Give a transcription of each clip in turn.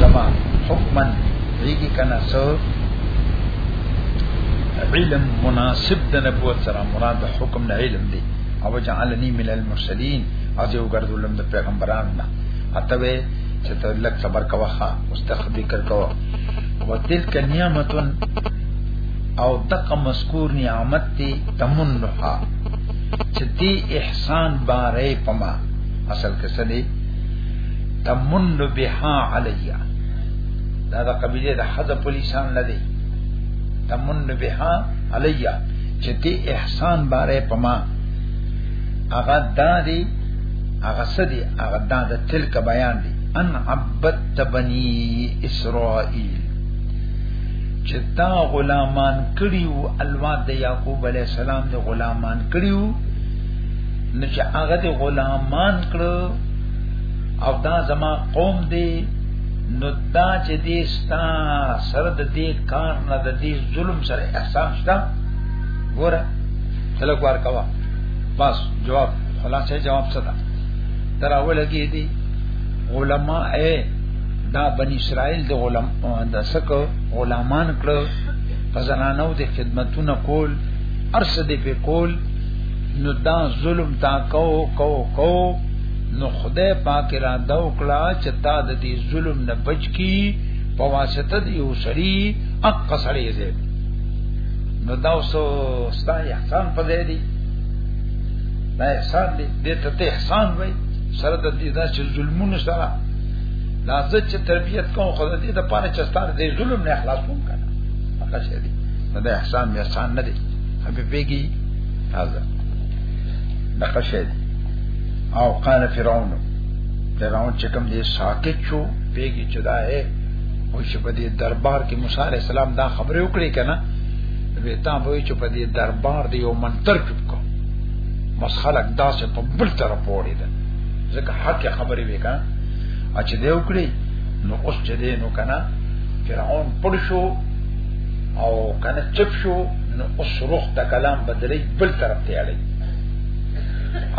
سما حکما دیږي کنه سو علم مناسب د نبوت سره مراد حکم نه علم دی او جعلنی من المرسلین از یو ګرځولم د پیغمبرانو نه اته وې چې ته لک صبر کوه مستخبی کر کوه وتلک نعمتن او دغه مذکور نعمت تی تمنها چې دی احسان بارې پما اصل کې څه دی تمن بها علیا دا د قبیله د حذف پولیسان نه دی تمن بها علیا چې تی احسان باره پما هغه دا دی هغه سدي هغه دا د تلک بیان دی ان عبدت بنی اسرائیل چې تا غلامان کړیو الواد د یعقوب علی السلام د غلامان کړیو نو چې هغه د غلامان کړو او دا زما قوم دی نو دا چې دې ستا سره د دې کار نه د دې ظلم سره احسان شته ګوره خلک ور کوا بس جواب خلاصې جواب څه ده تر اوله کې دي علما اے دا بنی اسرائیل د غلام د سکو غلامان کړو په زنانو د خدمتونه کول ارسه دې په کول نو دا ظلم تا کو کو کو نو خدای پاک را دا وکړه چې تا د دې ظلم نه بچ کی په واسطه دی او سړی اق سړی زه نو دا اوسو ستا احسان په دې دی دا احسان دی دې ته ته احسان وای سره د دې دا چې ظلمونه سره دا زه چې تربيت کوم خدای دې د پاره چې ستاره دې ظلم نه اخلاصوم کنه هغه شی دی دا احسان می احسان نه دی حبیبېږي هذا نقشه او قال فرعون فرعون چې کوم دې ساکت شو پیګي چې دا اے او چې په دې دربار کې موسی عليه السلام دا خبره وکړي کنه به تا وایي چې په دې دربار دی یو منتر چوپ کو بس خلک داسې په بل طرف پورې ده ځکه حق خبرې وکړه اچ دې وکړي نو اوس چې دې نو کنه فرعون پړ شو او کنه چپ شو نو اوس روح د کلام بدلی بل طرف ته اړي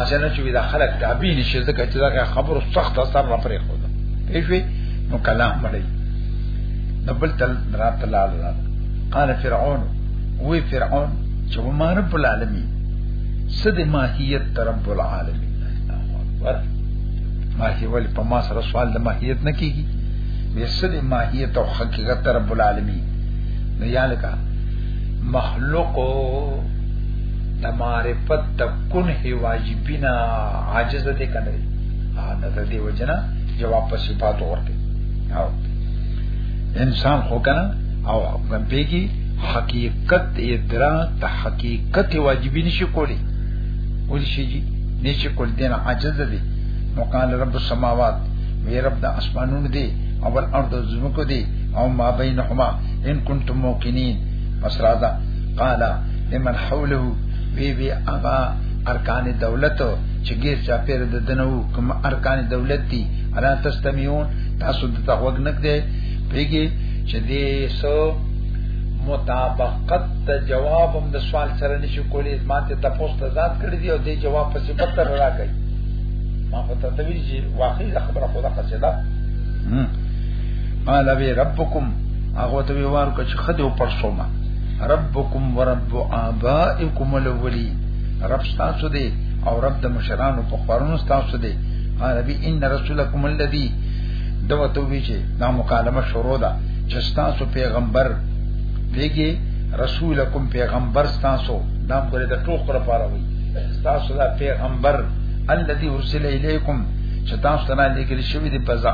اسنه چې دا خلک تابع نشي ځکه چې دا خبرو سخت اثر را پرې خو دا پیښوي نو کلام مړی د بل تل را تلال را قال فرعون وی فرعون چې ما رب العالمین صد ماهیت رب العالمین الله اکبر ما هی ول په ما سره سوال د ماهیت نه کیږي وی صد ماهیت او حقیقت رب العالمین نو یالکه مخلوق د معرفت د کنه واجبینا عاجز دي کنه دا د دې وجنه جواب په صفات ورته او انسان خو کنه او ګمپیږي حقیقت ادراک ته حقیقت واجبین شي کولی ول شي جی نشي کول دین عاجز دي نو قال رب السماوات وی رب د اسمانونو دی او الارض زمکو دی او ما بینهما ان کنتم موقنین پس راځه قال لمن حوله وی وی اغا ارکان دولت چې ګیر چا پیر د دنو کوم ارکان دولت دي الا تستمیون تاسو د تغوګ نک دی پیګي چې دې سو مطابقت د جواب هم د سوال سره نشي کولی ماته تاسو ته ذات کړی دی او دې جواب په صفت سره راکړي ما په تدویج واقعي خبره خدا قصدا قال وی ربکم هغه ته ویوار کچ خدای او پرسوما ربکم ورب آبائکم الاولی رب تاسو دی او رب د مشرانو په خورونو تاسو دی قال بی ان رسولکم الذی دو تو وی چې دا مکالمه شروع ده چې تاسو پیغمبر پیګي رسولکم پیغمبر تاسو دا پر د ټوخ لپاره وی تاسو دا پیغمبر الذي ارسل اليكم چې تاسو ته نه لیکل شوی دی په ځا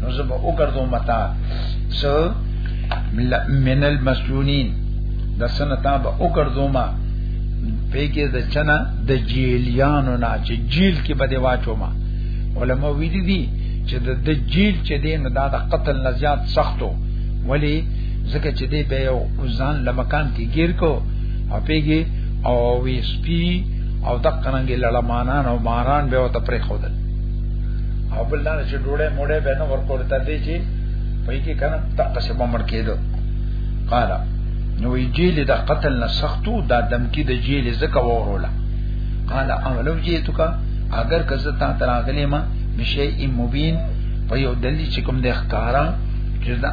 نو زبا او ګرځو متا س من المسجونین د سنتا به او ګرځو ما پیګه د چنا د جیلیانو نه چې جیل کې به دی واچو ما علماء وی دي دي چې د دجیل چې دین دا د قتل نه زیات سختو ولی ځکه چې دی به یو ځان لمکان کې گیر کو او پیګه او وی سپی او دقنګ لړمانان او ماران به وته پرې خودل او بل دا چې ډوړې موړې به نه ورکول ته دی چې په کې کنه تاسو په مړ کېدو قال نو جیل د قتل نه سختو دا دم کې د جیل زکه وروله قال اولو جیتو کا اگر کزه تا تراغلی ما بشی مبین په یو دلی چې کوم د ښکارا چې دا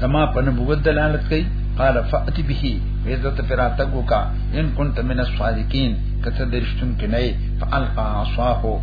زما په نبوت دلالت کوي قال فاتی به ویزت فراتګو کا ان كنت من الصادقین کته درشتون کې نه فالقا عصاه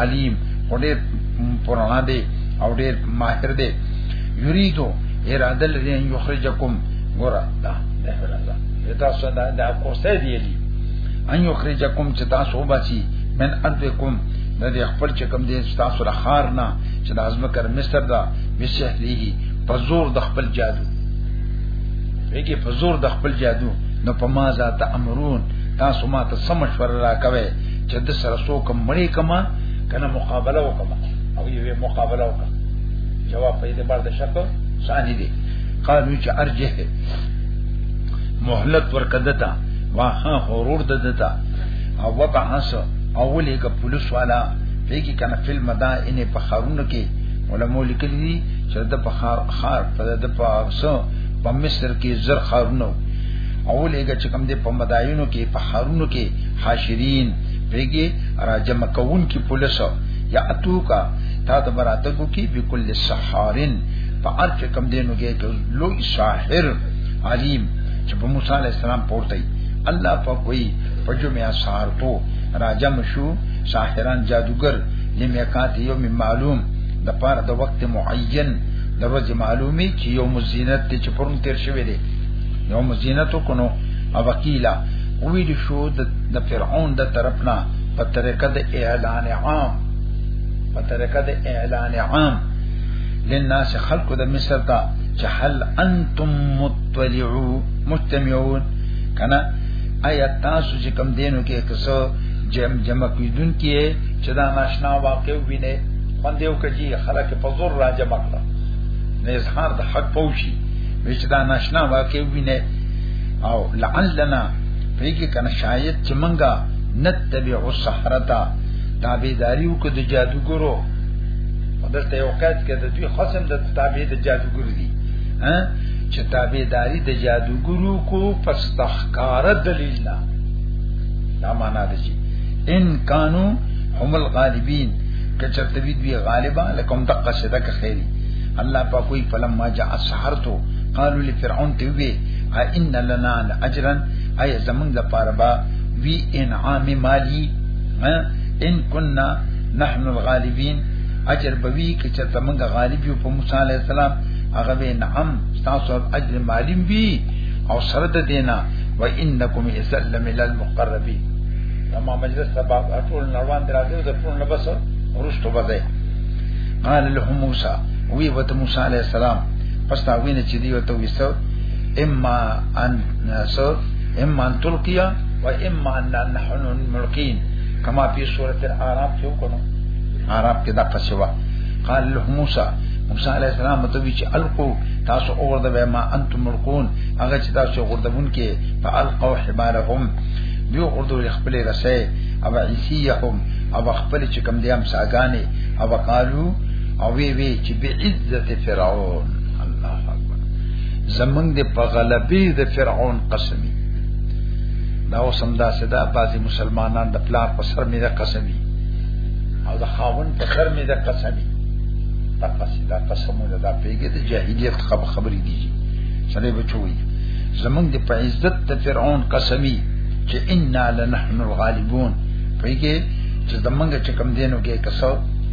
علیم او ډیر پرانا دی او ډیر ماهر دی یریدو اراده لري ان یخرجکم ګورا دا دا فرزا دا صدا دا کوسه دی علی ان یخرجکم چې تاسو بچی من ارضکم د دې خپل چې کوم دین تاسو را خار نه چې د ازمه کر مصر دا بشهریه په زور د خپل جادو یګي په زور د خپل جادو نو په ما ذات امرون تاسو ما ته سم مشوره راکوي چې د سره سو کم مړی کما کنه مقابله وکما او یې مقابله وکړه جواب په دې بار د شک ثاني دی قالو چې ارجه مهلت ورکدتا واخا غرور ددتا او وبعث اولی کا پولیس والا دیکي کنه فل مدا انې په خارونو کې علماء لیکلي دي چې د په خار خار په د په سو په مصر کې زر خارونو اولی کا چې کوم دې په مداینو کې په خارونو کې حاشرین پیګه را جمع کون کی پولیس یا اتو کا تا د براتګو کی بكل سحارن په ارچ کم دینو کې ته لوی ساحر علیم چې په موسی علی السلام پورته الله په کوئی په جمعه سحر تو را جمع شو ساحران جادوګر لمیقات یوم معلوم د پار د وخت معین د ورځ معلومی چې یوم زینت چې پرون تیر شوی دی یوم زینت کو نو او وکیلا ویل شو د فرعون د طرفنا په طریقه د اعلان عام په طریقه د اعلان عام لناس خلق د مصر ته چې هل انتم مطلعو مجتمعون کنه آیا تاسو چې کم دینو کې کسو جم جمع کیدون کې چې دا ناشنا واقع ویني باندې یو کجی خلک په زور را جمع کړه نه اظهار د حق پوشي وچ دا ناشنا واقع ویني او لعلنا پېږي کنه شاید چې منګه نتبع السحرتا تابعداري وکړو د جادوګرو دلته یو قید کې د دوی خصم د تابع د جادوګر دي ها چې تابعداري د جادوګرو کو فاستخکار دلیل نه دا معنا ده چې ان کانو هم الغالبین کچرته وی دوی غالبا لکم دقه شدک خیری الله په کوئی فلم ما جاء سحرتو قالو لفرعون ته وی ا ان لنا اجرا اي زمون د پاره با وی انعام مالی ان كنا نحن الغالبين اجر بوی که چې تمنګ غالب یو په موسی عليه السلام هغه به نعم تاسو اجر مالی وی او سره د دینا و انکم اسلم الى المقربين تمام مجلس سبا ټول نړوان درازه د ټول نه بس ورستو بده قال له موسی وی وت موسی عليه السلام پس دا وینه چې دی ورته وسو اما ان سو اما ان تلقیا و اما ان نحن الملقین کما فی سورۃ الاعراف کې وکړو اعراف کې دا قصوا قال له موسی موسی علیہ السلام ته وی چې القو تاسو اور د ما انتم ملقون هغه چې تاسو غردون کې فالقوا حبارهم دیو اردو خپل رسې او عیسیهم او خپل چې کم دیام ساګانې او قالو او وی وی چې به عزت فرعون الله اکبر زمنګ د په غلبي د فرعون قسمی دا وسم دا سدا بعضی مسلمانان د پلار په سر مې د قسمی او د خاون په سر مې د قسمی دا قسم دا قسمونه دا پیګه د جاهلیت خبر خبرې دي سړی بچوي زمنګ د په عزت د فرعون قسمی چې ان لنحن الغالبون پیګه چې زمنګ چې کم دینو کې کسو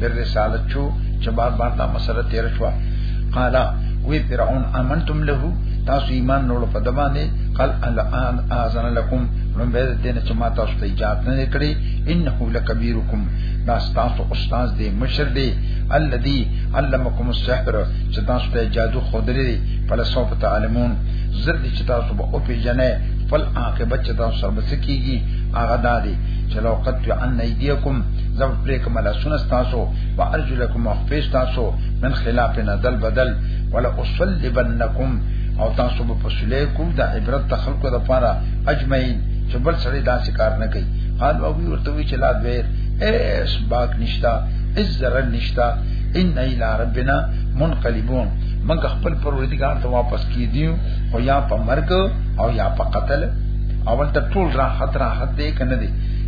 در رسالت شو چې بار بار دا مسله تیر شو قال وی فرعون امنتم له تاسو ایمان نور په دمانه قال الان اذن لكم من بيد دین چې ما تاسو ته اجازه نه کړې انه لکبیرکم دا تاسو استاد دی مشر دی الذي علمکم السحر چې تاسو ته جادو خودري فلسفه تعلمون زر دي چې تاسو به او پیژنې فل عاقبت چې تاسو سره بسکیږي هغه دادي چې لو قد عن ايديكم زم پرې کوم لا سن تاسو و ارجلکم مخفیس تاسو من خلاف نزل بدل ولا اصلبنکم او تاسو په فصله کوم د عبرت د خلکو د پاره اجمعین چې بل سړی داسې کار نه کوي حال او وی ورته وی چې لا بیر اس باک نشتا اس زرن نشتا ان الى ربنا منقلبون من خپل پروردگار ته واپس کیدیو او یا په مرګ او یا په قتل اول ته ټول راحت راحت دی کنه دی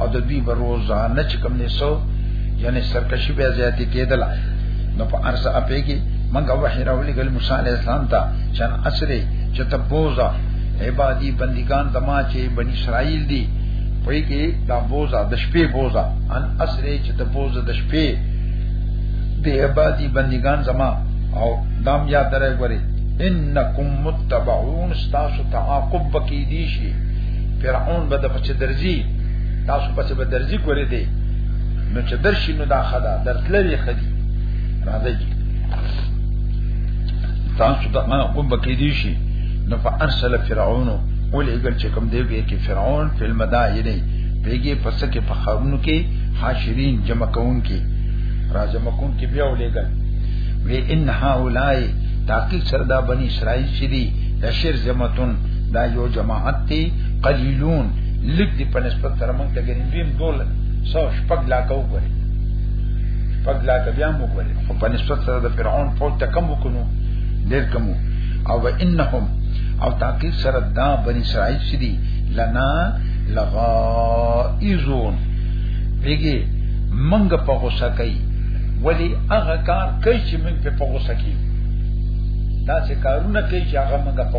او د دوی به روزانه چې کوم نسو یعنی سرکشي به زیاتې کېدله نو په ارزه اپې کې منګه وحی راولې ګل موسی علی السلام ته چن اسره چې تبوزا عبادی بندگان دما چې بنی اسرائیل دي پوی کې دا بوزا د شپې بوزا ان اسره چې تبوزا د شپې د عبادی بندگان زما او دام یاد درې غوري انکم متبعون استاسو تعاقب بکیدی شي فرعون به د پچ درځي تاسو پچ به درځي ګورې دی نو چې درشي نو دا خدا درتلې خدي راځي تاسو دا ما کوم بکې دي شي نو فارسل فرعون ولې ګل چې کوم دی به کې فرعون فل مدائن پیګي پس کې په خرونو کې حاشرین جمع کون کې را جمع کون کې بیا ولې ګل وی ان هؤلاء تحقیق سره دا بنی اسرائیل چې دي د شر زمتون دا یو جماعت دی قلیلون لګ دی په نسبت تر موږ ته ګرځي دویم دول سو شپږ لا کو غوري شپږ لا ته بیا مو غوري خو په نسبت سره د فرعون فوج ته کم وکونو ډیر کم او انهم او تحقیق سره دا بنی اسرائیل سری لنا لغائزون بیگی منگ پا غصہ کئی ولی اغا کار کئی چی منگ پا غصہ کی دا سه کارونه کوي چې هغه موږ په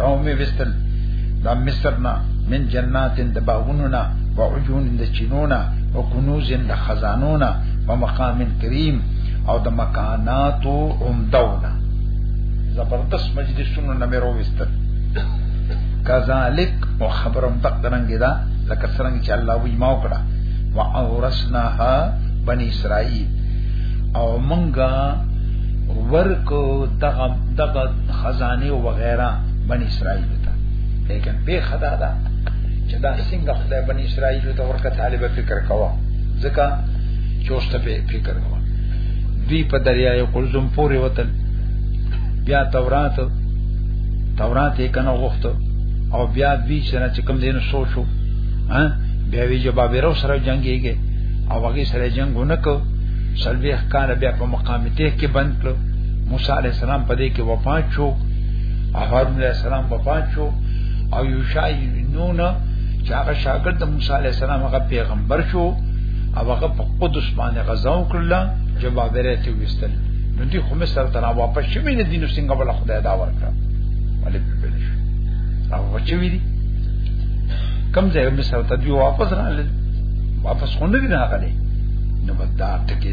راو می وستل دا مصر نه من جنات د باغونو نه و عجون د چینو نه و کنوز د خزانو نه و مقام کریم او د مکاناتو عمدونه زبردست مجلسونو نه مې راوستل کذالک او خبرم تک درنګ دا لکه څنګه چې الله وی ما وکړه و اورثناها بنی اسرائیل او منګه ورکو دغه دغه خزانه او وغیرہ بنی اسرائیل ته لیکن په خدا دا چې دا څنګه خدای بنی اسرائیل ته ورکه طالب فکر کوا ځکه چوشته په فکر کوا دوی په دریای قلزم پورې وتل بیا تورات تورات یې کنه غوښته او بیا دوی سره چې کوم دین سوچو ها بیا وی جواب ورو سره جنگيږي او هغه سره جنگ ونه کو سلبیخ کار بیا په مقام ته کې بند کړو موسی علی السلام په دې کې وفات شو هارون علی السلام وفات شو او یوشع نون چې هغه شاګرد د موسی علی السلام هغه پیغمبر شو او هغه په قدس باندې غزا وکړه جواب یې ته وستل نو دې خو مې سره تر واپس شوی نه دینو څنګه بل خدای دا ورکړه ولې په بل شو او وچوي دي کم ځای مې سره ته دی واپس راغله واپس خونډې نه راغله نو بدا ټکي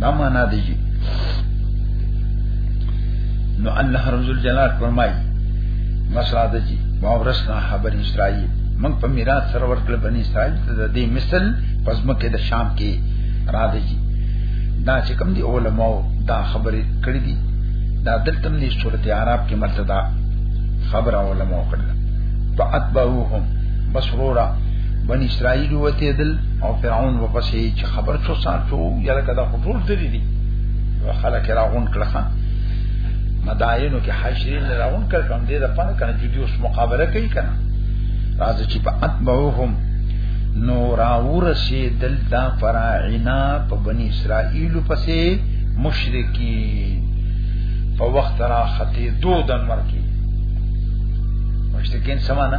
دا معنا دی جی نو الله رب الجلال فرمای مساده جی باورسنا حبر اسرائیل من په میراث سره ورکړ بنی اسرائیل ته د دې مثل پس مکه د شام کې را دی جی دا چې کوم دی علماء دا خبرې کړې دي دا دلته نه صورت عرب کې مرتدا خبر علماء کړل فاتبعوهم بسرورا بنی اسرائیل وته دل او فرعون وپسې چې خبر شو سان شو یا لکه دا ټول درې دي خلک راغون کړه مداینو کې حاشرین راغون کړه کوم دې د پن کنه جدي اوس مقابله کوي کنه راځي چې په اتبعهم نو راور سي دلتا فراعنا په بني اسرائیل پسې مشرکین په وخت را ختی دو دنور کې مشرکین سمانه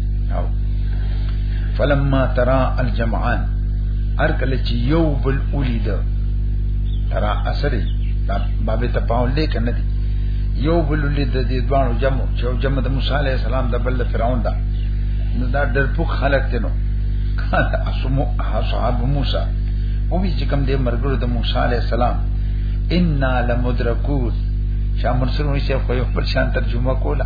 او فلما ترى الجمعان هر کله چې یو بل اولید ترى اثر دا باب ته پاول دی کنه دی یو بل اولید د دوانو جمع چې جمع د موسی علی السلام د بل فرعون دا نو دا ډرپوک خلک دي نو کاته اسمو اصحاب موسی او وی چې کوم دې مرګرو د موسی علی السلام ان لمدرکون شاه منصور وی چې خو یو پر شان ترجمه کوله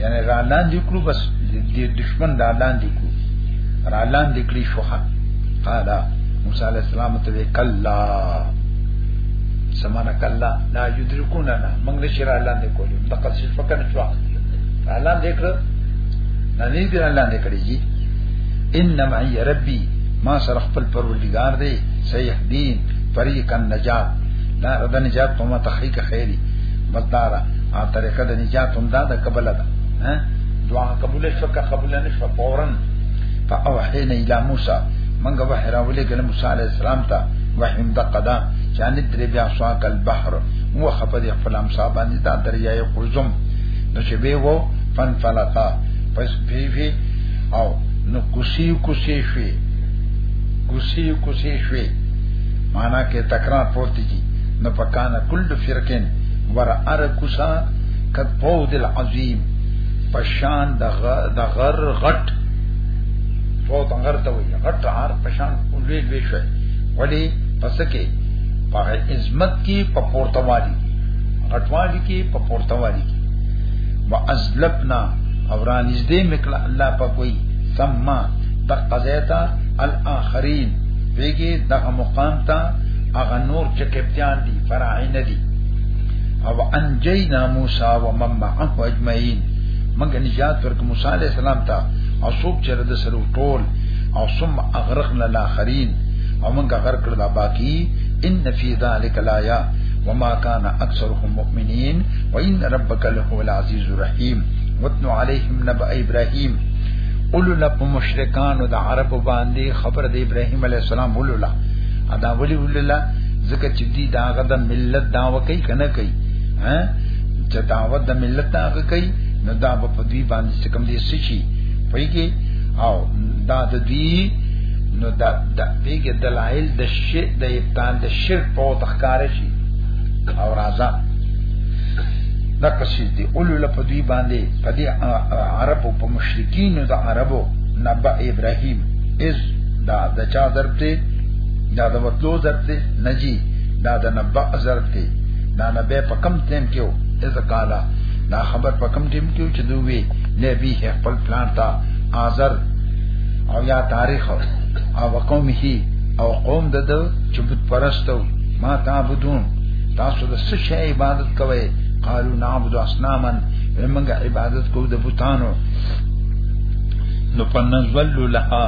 یعنی را لاندې کړو بس د دشمن را لاندې کړو را لاندې کړی شوخه قال موسی علیہ السلام ته کلا سمانا کلا لا یدرکونا نا موږ نشی را لاندې کولو د قصې فکر شو را لاندې کړو نه نه دی را لاندې کړی جی ان معی ربی ما سره خپل پروردگار دی صحیح دین طریق النجات لا رد نجات په ما تحقیق خیری مدارا ا طریقه د نجات هم دا د قبل ده ها دعا قبول شو که قبول نه شو فورن فاوحینا الى موسی منګه وحی راولې کله موسی علی السلام ته وحی د قدا چان درې بیا سوا کل بحر مو خپد خپل هم صاحب باندې دا دریای قلزم نو چې به وو فن فلقا پس پیفی او نو کوسی کوسی شوی کوسی کوسی شوی معنا کې تکرار پورته کی نو پکانه کل فرقین ور ارکوسا کد پود العظیم پشان د غر غټ پود غر ته وی غټ عار پشان لوی لوی شي ولی پس کې په عظمت کې په پورتوالي غټوالي کې په پورتوالي کې وازلفنا او را نږدې مکړه الله په کوئی ثم تقزیتا الاخرین ویګي دغه مقام ته هغه نور چې کپتان دي فراعی ندی او انجینا موسی و من معه اجمعین منګه نجات ورک موسی علی السلام ته او څوک چې د سره ټول او ثم اغرقنا الاخرین او منګه غرق کړل باقی ان فی ذلک لایا وما كان اکثرهم مؤمنین وان ربک لهو العزیز الرحیم وتنو علیهم نبأ ابراهیم اولو لپ مشرکان د عرب باندې خبر د ابراهیم علی السلام اولو لا ادا ولی اولو لا ځکه چې دی دا غد ملت دا وکي کنه کوي ها چې دا ود د ملت دا کوي نو دا په دوی باندې څه کم دي سچي پېږي او دا د دوی نو دا د بیګه دلایل د شی د ابطال د شرک په تخکار شي او راځه دا قصید دی اولو لپا دوی باندې پا دی عربو پا مشرکینو دا عربو نبا ابراهیم از دا دا چا درب تی دا د مطلوب ظرف دی نجی دا د نبا ظرف دی دا نبه په کم ټیم کې و اذ قالا دا خبر په کم ټیم کې چې دوی نبی خپل پلان تا آزر او یا تاریخ او قومه او قوم د دو چې بت پرستو ما تعبدون تاسو د څه شی عبادت کوئ قالو نعبد اصناما موږ عبادت کوو د بوتانو نو پنځول لها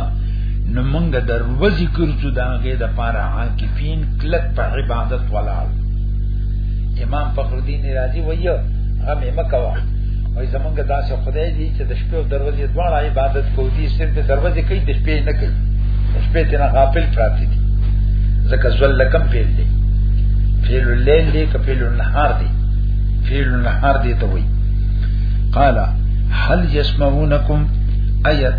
نو مونږ در وځي ګرځو دا غي د پاره عاکفین کلک په عبادت ولال امام فخر الدین رازی وایو هغه مکه وا وای زمونږ داسې خدای دی چې د شپې او دروازې دواړه عبادت کوي دي صرف د دروازې کوي د شپې نه کوي د شپې ته نه غافل پراته دي ځکه زول لکم پیل دی پیل الليل دی که پیل النهار دی پیل النهار دی ته وایي قال هل يسمعونكم ايت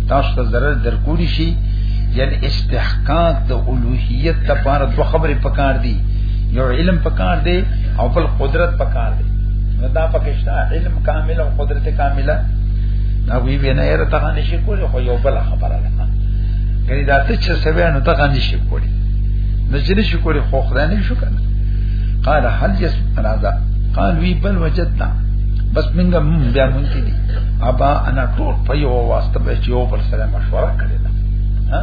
تاسو ته ضرر درکوړي شي یعنی استحقاق د اولوہیت لپاره دوه خبرې پکار دي یو علم پکار دی او بل قدرت پکار دی نو دا پکشتا علم کامل او قدرت کامله دا وی وینه یې ته نه شي کولی خو یو بل خبره ده ګری دا ته چې سوي نو ته غندې شي کولی نو چې نشي کولی خو خدای نه شو کنه قال هل يسمع هذا قال وی بل وجدنا بس منګه بیا مونږ دي ابا انا ټول په یو واسطه به چې یو بل سره مشوره کړې ده ها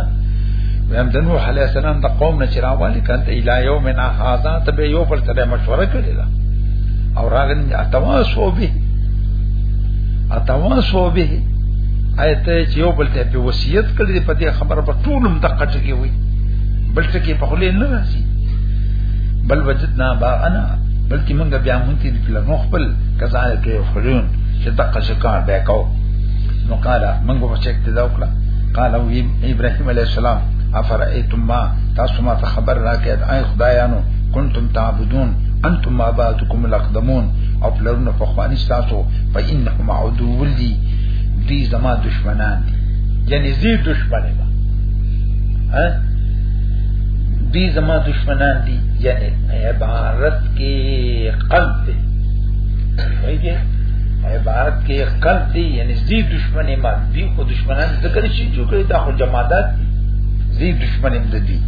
ویم د نوح علی السلام د قوم نه چراوالی کړه ته الی یومنا هاذا ته به یو بل سره مشوره کړې ده او راغلی اتواسو به اتواسو به آیت چې یو بل ته په وصیت کړی په دې خبره په ټولم د قټکی وي بل څه کې په خله نه راځي بل وجدنا با انا بلکې موږ بیا مونږ دې په لنو خپل کزاله کې خلون چې دغه څه کار به کو نو قال من کو چې اقتدا وکړه قال ابراهيم عليه السلام افرئتم ما تاسو ما ته خبر راکړه اي خدایانو كنتم تعبدون انتم اباتكم الاقدمون او پلرونه په خواني تاسو فإنهم عدو لي دي زما دشمنان دي یعنی زی دشمن ما ها دی زما دشمنان دی یعنی عبارت کې قلب دی وایي عبارت کې قلب دی یعنی زی دشمن ما دی خو دشمنان ذکر شي جو کړی دا خو جماعات دي زی دشمن هم دي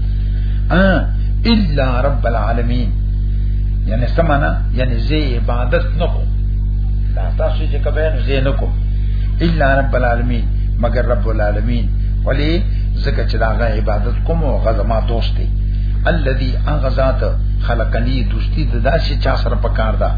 الا رب العالمین یعنی سمانا یعنی زی عبادت نکو دا تاسو چې کوي نو زی نکو الا رب العالمین مگر رب العالمین ولی زکه چې دا عبادت کوم او غزما دوست دی الذي انغزات خلقني دوستی د داسې چا سره پکار ده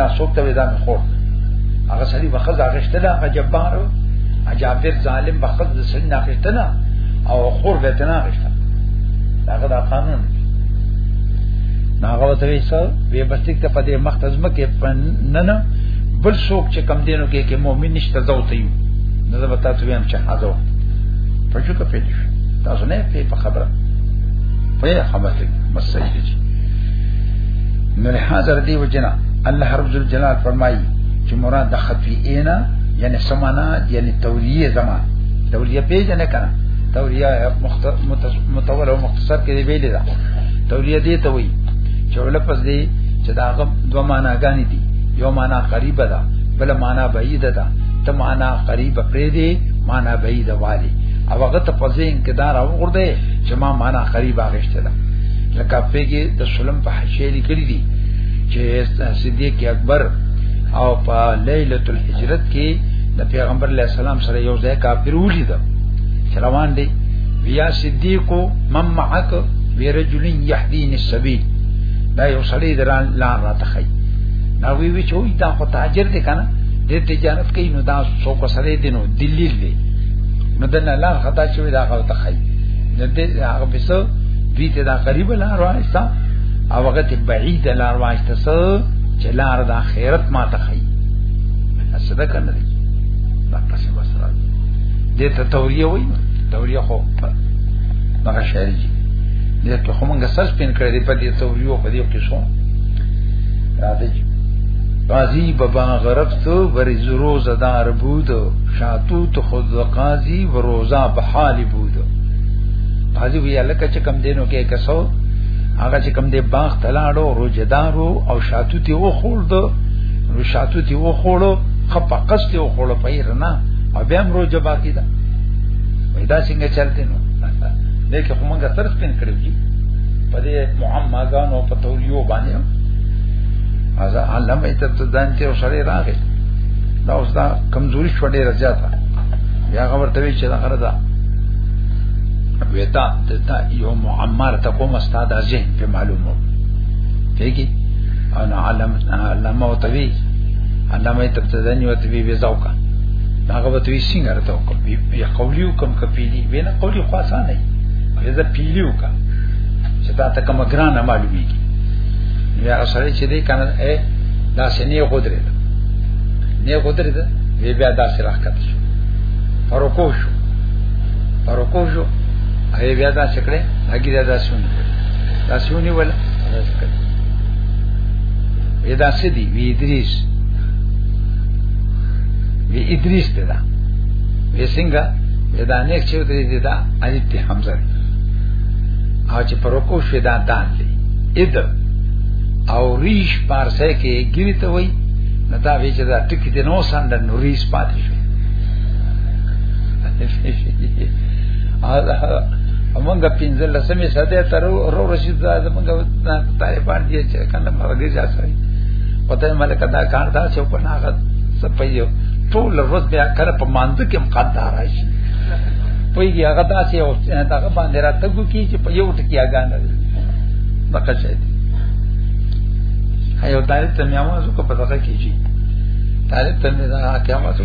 دا څوک ته ودا خور هغه سړي بخز اغشته دا عجبار عجابر ظالم بخز د سړي نه اغشته نه او خور به تنه اغشته هغه دا قانون ناغه ته وی سو به بس ټیک ته پدې مختزمه کې نه نه بل څوک چې کم دینو کې کې مؤمن نشته زوته یو نه زه به تاسو ویم چې حاضر پښو ته پیډ تاسو نه په خبره په خبره مسجد نو له حاضر دی وجنا الله رب ذل جلال فرمایي چې مراد د خفي اینا یعنی سمانا یعنی تولیه زما تولیه پیژنه کنه تولیه متول او مختصر کې دی ویل دا تولیه دی ته وایي چې ولپس دی چې دا غو دوه معنا غانې دي یو معنا قریب ده بل معنا بعید ده ته معنا قریب پرې دی معنا بعید والی او هغه ته پځین کې دار او ورده چې ما معنا قریب اغشته ده لکه پیګه سلام په حاشیه لیکلي دي چې صدیق اکبر او په ليله الهجرت کې د پیغمبر علی السلام سره یو ځای کافر ولید چې روان دي بیا صدیق مم معک ورجل یهدین السبیل دا یو سړی دران لار راتخی دا وی وی چوي دا خو تاجر دی کنه د تجارت کوي نو دا سو کو سړی دی نو دلیل دی نو دنه لار خطا شوی دا غلطه خی د دې هغه بسو دوی ته دا قریب لار وایستا او هغه ته بعید لار وایستا سو چې لار د آخرت ما ته خي اسدا کنه دي دا پسې وسره دې ته توریه وای توریه خو هغه شعر دي دې ته هم هغه سس پین کړی په دې توریو په دې کې شو راځي قاضی بابا غرفت بر زروز دار بود شاتو تو خود قاضی و روزا بحال بود حاجی وی الکه چې کم دینو کې کسو هغه چې کم دی باغ تلاړو روجدارو او شاتو تی و خور دو نو شاتو تی و خورو خپا قص تی و خورو پیر نه او بیا هم روجه باقی ده وی دا څنګه چلته نو لیکه خو مونږه تر سپین کړو جی په دې معما غانو په تولیو باندې ازا علم ایت ته ځان ته سره راغی دا اوس دا کمزوري شوډې رضا تا بیا خبرته وی چې دا غره ده ویتا تا یو معمر ته کوم استاد ذهن په معلومو پیږي انا علم علم او توی علم ته تدنی او توی به ذوقا هغه به توی څنګه راته وکم بی قولیو کم کپیلی بینه قولی خو اسانه دی زه پیلیو کا چې دا ته کوم ګرانه معلومیږي یا سره چې دی کنه اے دا سنې غدرې ده نه غدرې ده بیا دا سره راکته شو فرقو شو رکوع شو هغه بیا دا شکړه هغه دا سونی دا سونی ولا دا شکړه ودا سدي وی ادریس وی ادریس ته دا وی څنګه ودا نیک چې وتري دي دا الف ته حمزه او چې پر رکوع شو دا دان دی اد او ریش پارسه کې ګری ته وای نو دا وی چې دا ټکی د نو ساند نو ریش پاتې شو امونګه پینځل لسمې ساده تر رو رشید دا زمونږ طالبان دي چې کنه مرګي ځا سره پته ملک دا کار دا چې په ناغه سپیو ټول ورځ بیا کړه په مانځ کې مقدار راشي پویږي هغه دا چې او دا باندې راتګو کی چې په یو ټکی اگان لري بقا شي هيو دایته میاوازو کو په دغه کیږي دایته نه دا کیاوازو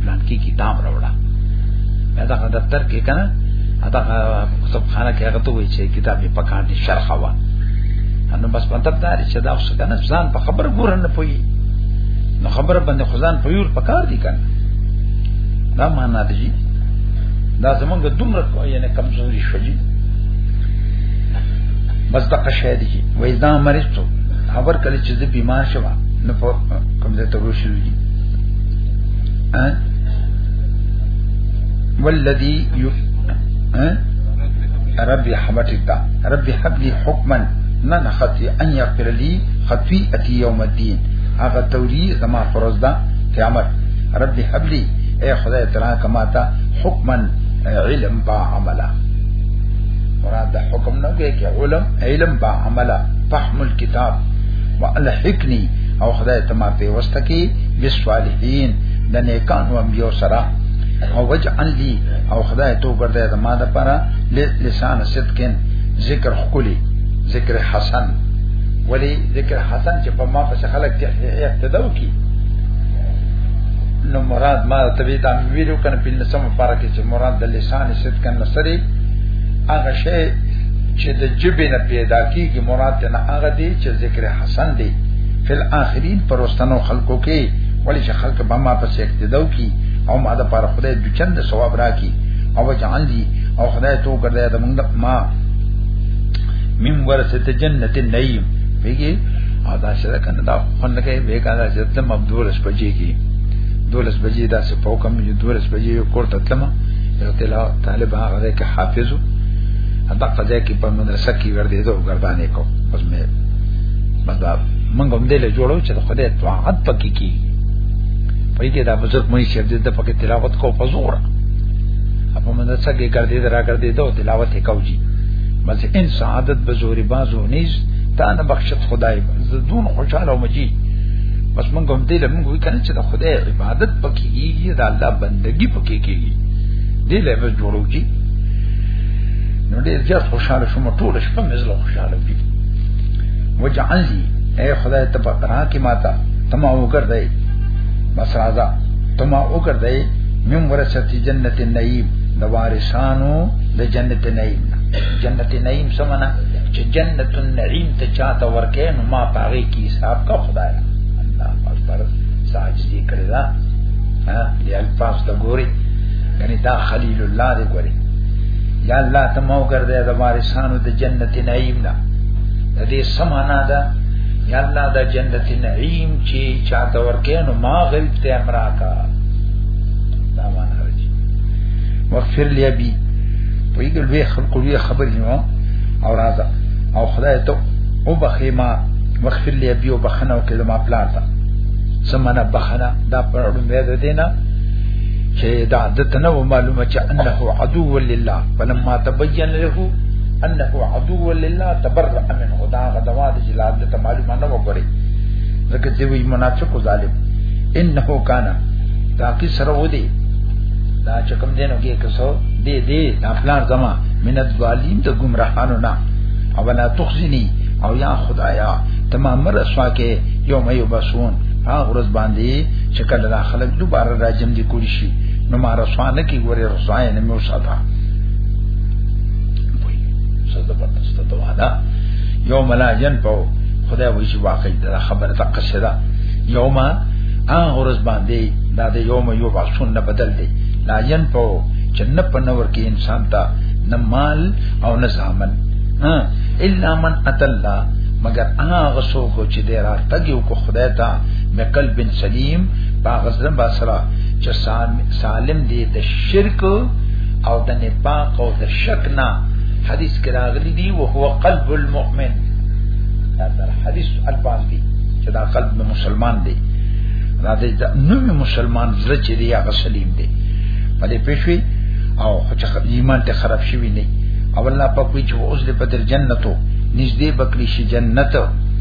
پلان کې کتاب راوړا دا هغه دفتر کې کنه دا کتاب خانه کې هغه ته وایي چې کتاب یې پکان دي شرح وا نو بس مطلب دا دی چې دا اوس کنه ځان په خبر ګور نه پوي نو خبر باندې خزان په یور پکار دي کنه دا معنا دی دا زمونږ دومره کوی نه کمزوري شوی بس د قشه دي وای دا مرستو خبر کله چې د بیمار شوه نو په کوم ځای ته وشوي والذي ربي حبتي دا ربي حب لي حكما نه نه خطي ان يغفر لي خطيئتي يوم الدين هغه توري زما فرض ده قیامت ربي حب لي اے خدای تعالی کما تا حکما علم با عملا مراد حکم نه کې علم علم با عملا فهم الكتاب والحقني او خدای ته ما په وسته کې بالصالحین د نیکان و انبیو سره او وجعل لی او خدای تو ګرځي د ما د پره لسان صدقین ذکر خکلی ذکر حسن ولی ذکر حسن چې په ما پس خلق ته اقتداو کی نو مراد ما تبي دا ویلو کنه په لسم پاره کې چې مراد د لسان صدقین نصری هغه شی چې د جبې نه پیدا کیږي مراد نه هغه دی چې ذکر حسن دی فل اخرین پروستانو خلقو کې ولی چې خلق به ما پسې اقتداو کی او ما د پاره خدای د چند ثواب راکی او جعل دی او خدای تو ګرځي د موږ ما مم ورثه جنت النعیم پیږي او دا شته کنه دا فن کې به کاله چې تم عبدول شپږی کی دولس بجې دا څه پوکم یو دولس بجې یو کور ته تلم یو تلا طالب هغه کې حافظو دا قضا کې په مدرسه کې ور دي دوه ګردانې کو پس مې مګا موږ هم دې له جوړو چې خدای طاعت پکې کی په دې دا بزرګ مې چې دې د پکې تلاوت کو په زور اپا من دسا کې ګرځې درا ګرځې دو تلاوت یې کوجی بس ان سعادت بزوري بازو نیز تا نه بخشت خدای زدون خوشاله او مجید بس مونږ هم دې لمونږ وی کنه چې د خدای عبادت پکې کیږي د الله بندگی پکې کیږي دې له به جوړو کی نو ډېر زیات خوشاله شوم ټول شپه مې زړه خوشاله دي وجعل لي اے خدای ته پترا کی ماتا تما وګرځي بس راځه تما وګرځي من ورثتی جنت النعیم د وارثانو د جنت نعیم جنت نعیم سمنا چې جنت النعیم ته چاته ورکه نو ما پاره کی حساب کا خدای الله اکبر ساجدی کړی دا ها دی الفاظ ته ګوري یعنی دا خلیل الله دی ګوري یا الله ته مو ګرځي د وارثانو د جنت نعیم نه د دې سمانا ده یا الله د جنت نعیم چې چا ته ورکې نو ما غلط ته امرا کا دا معنا راځي وغفر لي ابي په دې لوی خلق لوی خبر یو او راځه او خدای ته او بخې ما وغفر لي ابي او بخنه او کله ما پلاتا سمانا بخنه دا پرړم دې نه چې دا د تنو معلومه چې انه عدو لله فلما تبين له انه عدو لله تبرأ من خدا غدوا د جلاد ته معلومه نه وګوري ځکه چې وی منافق ظالم انه کان تاکي سره ودی دا چې کوم دینو کې کسو دې دې دا پلان زما منت ظالم ته گمراهانو نه او لا تخزنی او یا خدایا تمام رسوا کې یوم یبسون هغه ورځ باندې چې کله دا خلک دوباره راجم دي کولی شي نو ما رسوانه کې ګوري رسوانه نه مو ساته وای څه د پاتسته دوا دا یو ملا جن په خدای وایي چې واقعي دا خبره تا قصدا یوم هغه ورځ باندې دا د یوم یو باسون نه بدل دی لا جن په چې نه پنور کې انسان ته نه مال او نه ځامن ها الا من اتلا مگر هغه څوک چې د راتګ یو کو خدای ته نقل بن سلیم باغزلم باسرا چې سالم دی د شرک او د نفاق او د شک نه حدیث کې راغلی دی او هو قلب المؤمن دا تر حدیث الفاظ دی چې دا قلب د مسلمان دی دا د نوې مسلمان زړه چې دی هغه سلیم دی په دې پېښوي او چې ایمان ته خراب شي نه او الله په کوئی چې اوس دې بدر جنتو نږدې بکلی شي جنت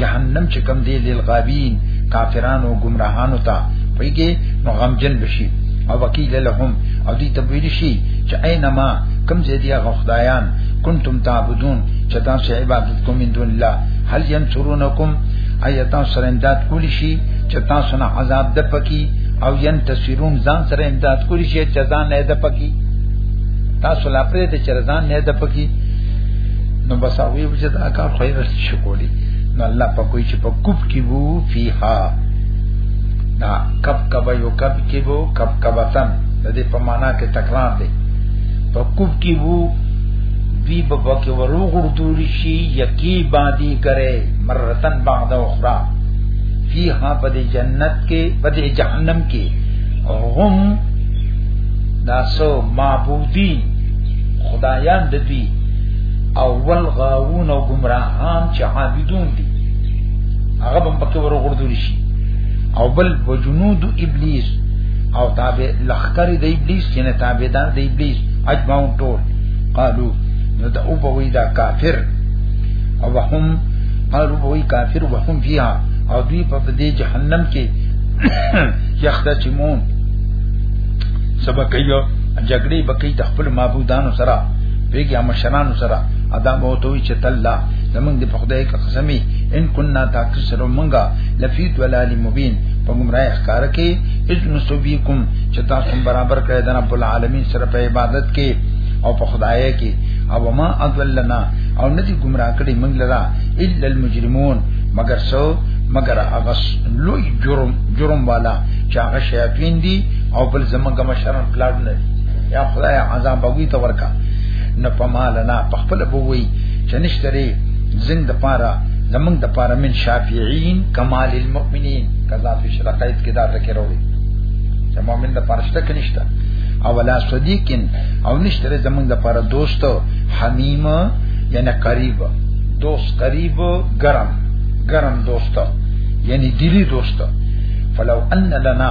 جهنم چې کم دی للغابین کافرانو گمراهانو ته پیګه نو غمجن بشي او وکیل لهم او دې تبویل شي چې اينما کم زیدی هغه خدایان کنتم تعبدون چې تاسو عبادت کوم من دون الله هل ينصرونکم ايتان آية سره امداد کولی شي چې تاسو نه عذاب د پکی او ينتصرون ځان سره امداد کولی شي چې ځان نه د پکی تاسو لا پرې د چرزان نه د پکی نو بس هغه یو چې دا کار خیر شي کولی نو الله په کوئی چې په کوب کې وو فیها دا کب کب یو کب کې وو کب کبتن د دې په معنا کې تکرار دی په کوب کې وو دی په پکې ورو غردول شي یقی باندې کرے مرتن بعد اخرى فیها په دې جنت کې په دې جهنم کې هم دا سو معبودی خدایان د دوی او ول غاوون او گمراهان چې عابدون دي هغه هم پکې ورغړدل شي او بل وجنود ابلیس او تابع لخر د ابلیس چې نه تابعدار د ابلیس اجمعون ټول قالو نو دا او بوي دا کافر او هم قالو بوي کافر وهم فيها او دوی په دې جهنم کې یختچمون سبق یو جګړې بکې د خپل معبودانو سره بیګیا مشرانو سره ادا به وتوي چې تلا زمونږ د خدای کا قسمي ان كنا تاکسر منګه لفی دلال مبین په گمراه ښکار کې اذن سبیکم چې تاسو برابر کړی د رب العالمین سره په عبادت کې او په خدای کې او ما اضلنا او ندی گمراه کړی منګ لرا الا المجرمون مگر سو مگر هغه لوی جرم جرم والا چې هغه شیاطین دي او بل زمونږه مشران پلاټ نه یا خدای عذاب بوي ته ورکا نه پمال نه پخپل بوي چې نشته لري زند پاره زمنګ د پاره من شافعين کمال المؤمنين کذا فی شرقایت کې دا ټکی وروړي چې مؤمن د پاره شته کې نشته او ولا صدیقین او نشته لري زمنګ د پاره دوست حمیم یعنی قریب دوست قریب گرم گرم دوست یعنی دلی دوست فلو ان لنا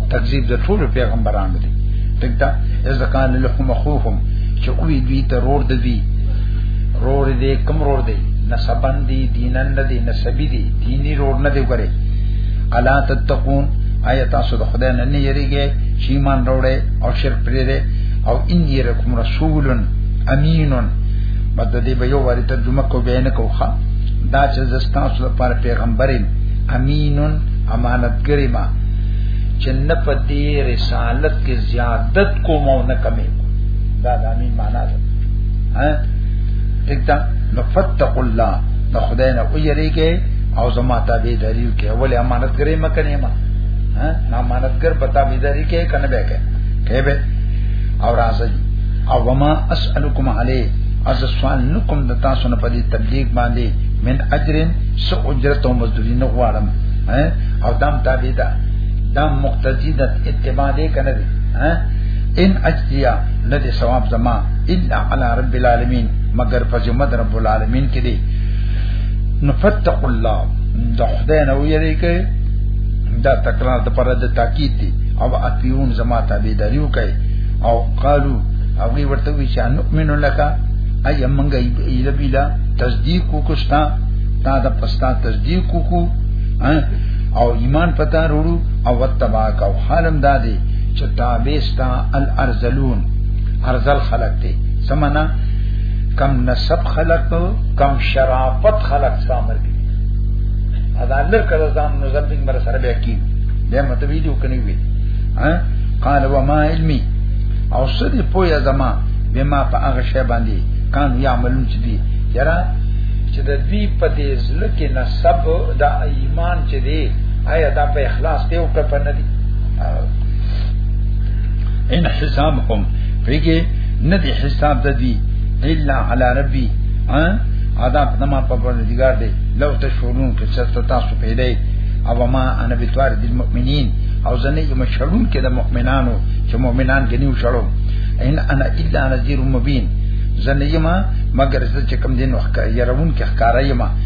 تکذیب د ټول پیغمبرانو دی دلته از قال لهم اخوهم چې وی دوی ته رور د دی رور دې کم رور دی نسبن دی دینن نه دی نسبی دی دینی رور نه دی ګره الا تتقون آیا تاسو د خدای نه نه یریږئ چې ایمان راوړئ او شرک پرې او ان یرکم رسول امین مده دې به یو واری ترجمه کو بین کوخه دا چې زستاسو لپاره پیغمبرین امینون امانتګری ما چې نه په دې رسالت کې زیادت کوم او نه کمی دا د امین معنا ده ها دګه نو فتق الله د خدای نه ویریږي او زما تابع دریو کې اول امانت کرے مکه نه ما ها نه امانت کر پتا به دری کې کنه به کې کې به او راځي او وما اسالکم علی از سوال نکم د تاسو نه په دې تبلیغ باندې من اجرن سو اجرت او مزدوری نه غواړم ها او دام تابع ده دام مقتضی ده اتباع دې کنه دي ها ان اجتیا نه دي ثواب زما الا علی رب العالمین مگر په ذمہ رب العالمین کې دي نفتق الله د خدای نه ویری کوي دا تکرار د پر د تاکید دي او اتیون زما تابع دریو کوي او قالو او وی ورته وی چې انو منو لکا اي منګه ایله بیلا تصدیق وکستا تا د پستا تصدیق وکړو او ایمان پتا وروړو او وتباک او حالم دادی چې تابستا الارزلون ارزل خلق دی سمنا کم نسب خلق کم شرافت خلق سامر دی ادا لر کړه ځان نو زبین بر سره بیا کی به مطلب ویډیو کني وی قال وما علمي او سدي پویا زما بما په هغه شی باندې کان یعملون چې دی یرا چې د دوی په دې ځل کې سب دا ایمان چې دی آیا دا په اخلاص دی او په نه دی ان حسابهم پیګه نه دی حساب د دی الا علی ربی ها ادا پدما په پردګار دی لو تشورون کې چې تاسو پیدا او ما انا بتوار د مؤمنین او زنه یې مشړون کې د مؤمنانو چې مؤمنان غنیو شړو ان انا الا نذیر مبین زنه یې ما مگر چې کم دین وخت یې راون کې ښکارا یې ما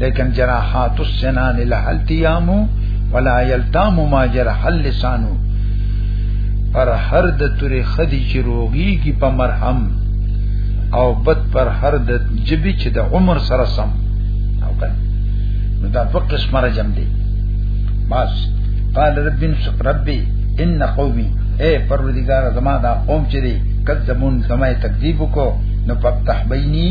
لیکن جراحات السنان لهلتیام ولا یلتام ما جرح اللسان پر هر د تورې خدي چې روغي کی په مرهم او بد پر هر د جبي چې د عمر سره سم او کنه نو دا په قسمه را جمع دي بس قال رب ربي ان قومي اے پروردگار زما دا قوم چې دي کذبون زما تکذیب کو نو فتح بیني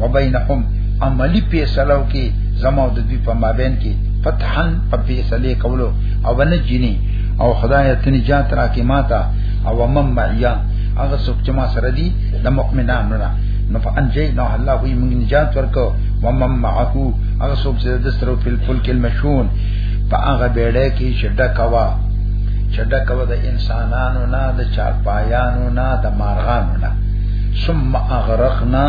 وبینهم عملی پیسلو کې زما د دوی په مابین کې فتحن په پیسلې کولو او نه جنې او خدای ته نجات راکې ماته او مم معیا هغه څوک چې ما سره دي د مؤمنانو نه نو فانجینا الله وی موږ نجات ورکو ومم معه هغه څوک چې د سترو په فلک المشون په هغه بیړې کې چې ډکوا چې ډکوا د انسانانو نه د چارپایانو نه د مارغانو نه ثم اغرقنا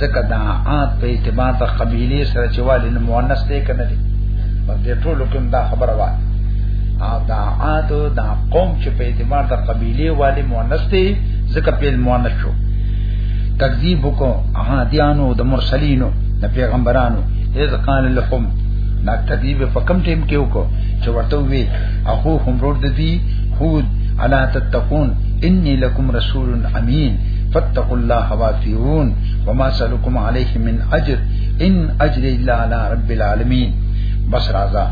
ځکه دا عاد په اعتبار د قبيله سره چې والي نو مؤنث دی کنه دی په دې ټولو کې دا خبره وایي او دا عاد دا قوم چې په اعتبار د قبيله والي مؤنث دی ځکه په مؤنث شو تکذیب کو عادیانو د مرسلینو د پیغمبرانو اذ قال لهم دا تکذیب په کم ټیم کې وکړو چې ورته وی اخو هم ورته دی هود الا تتقون انی لکم رسول امین فاتقوا الله واتيعون وما سلكم عليه من اجر ان اجر الا على رب العالمين بس رازا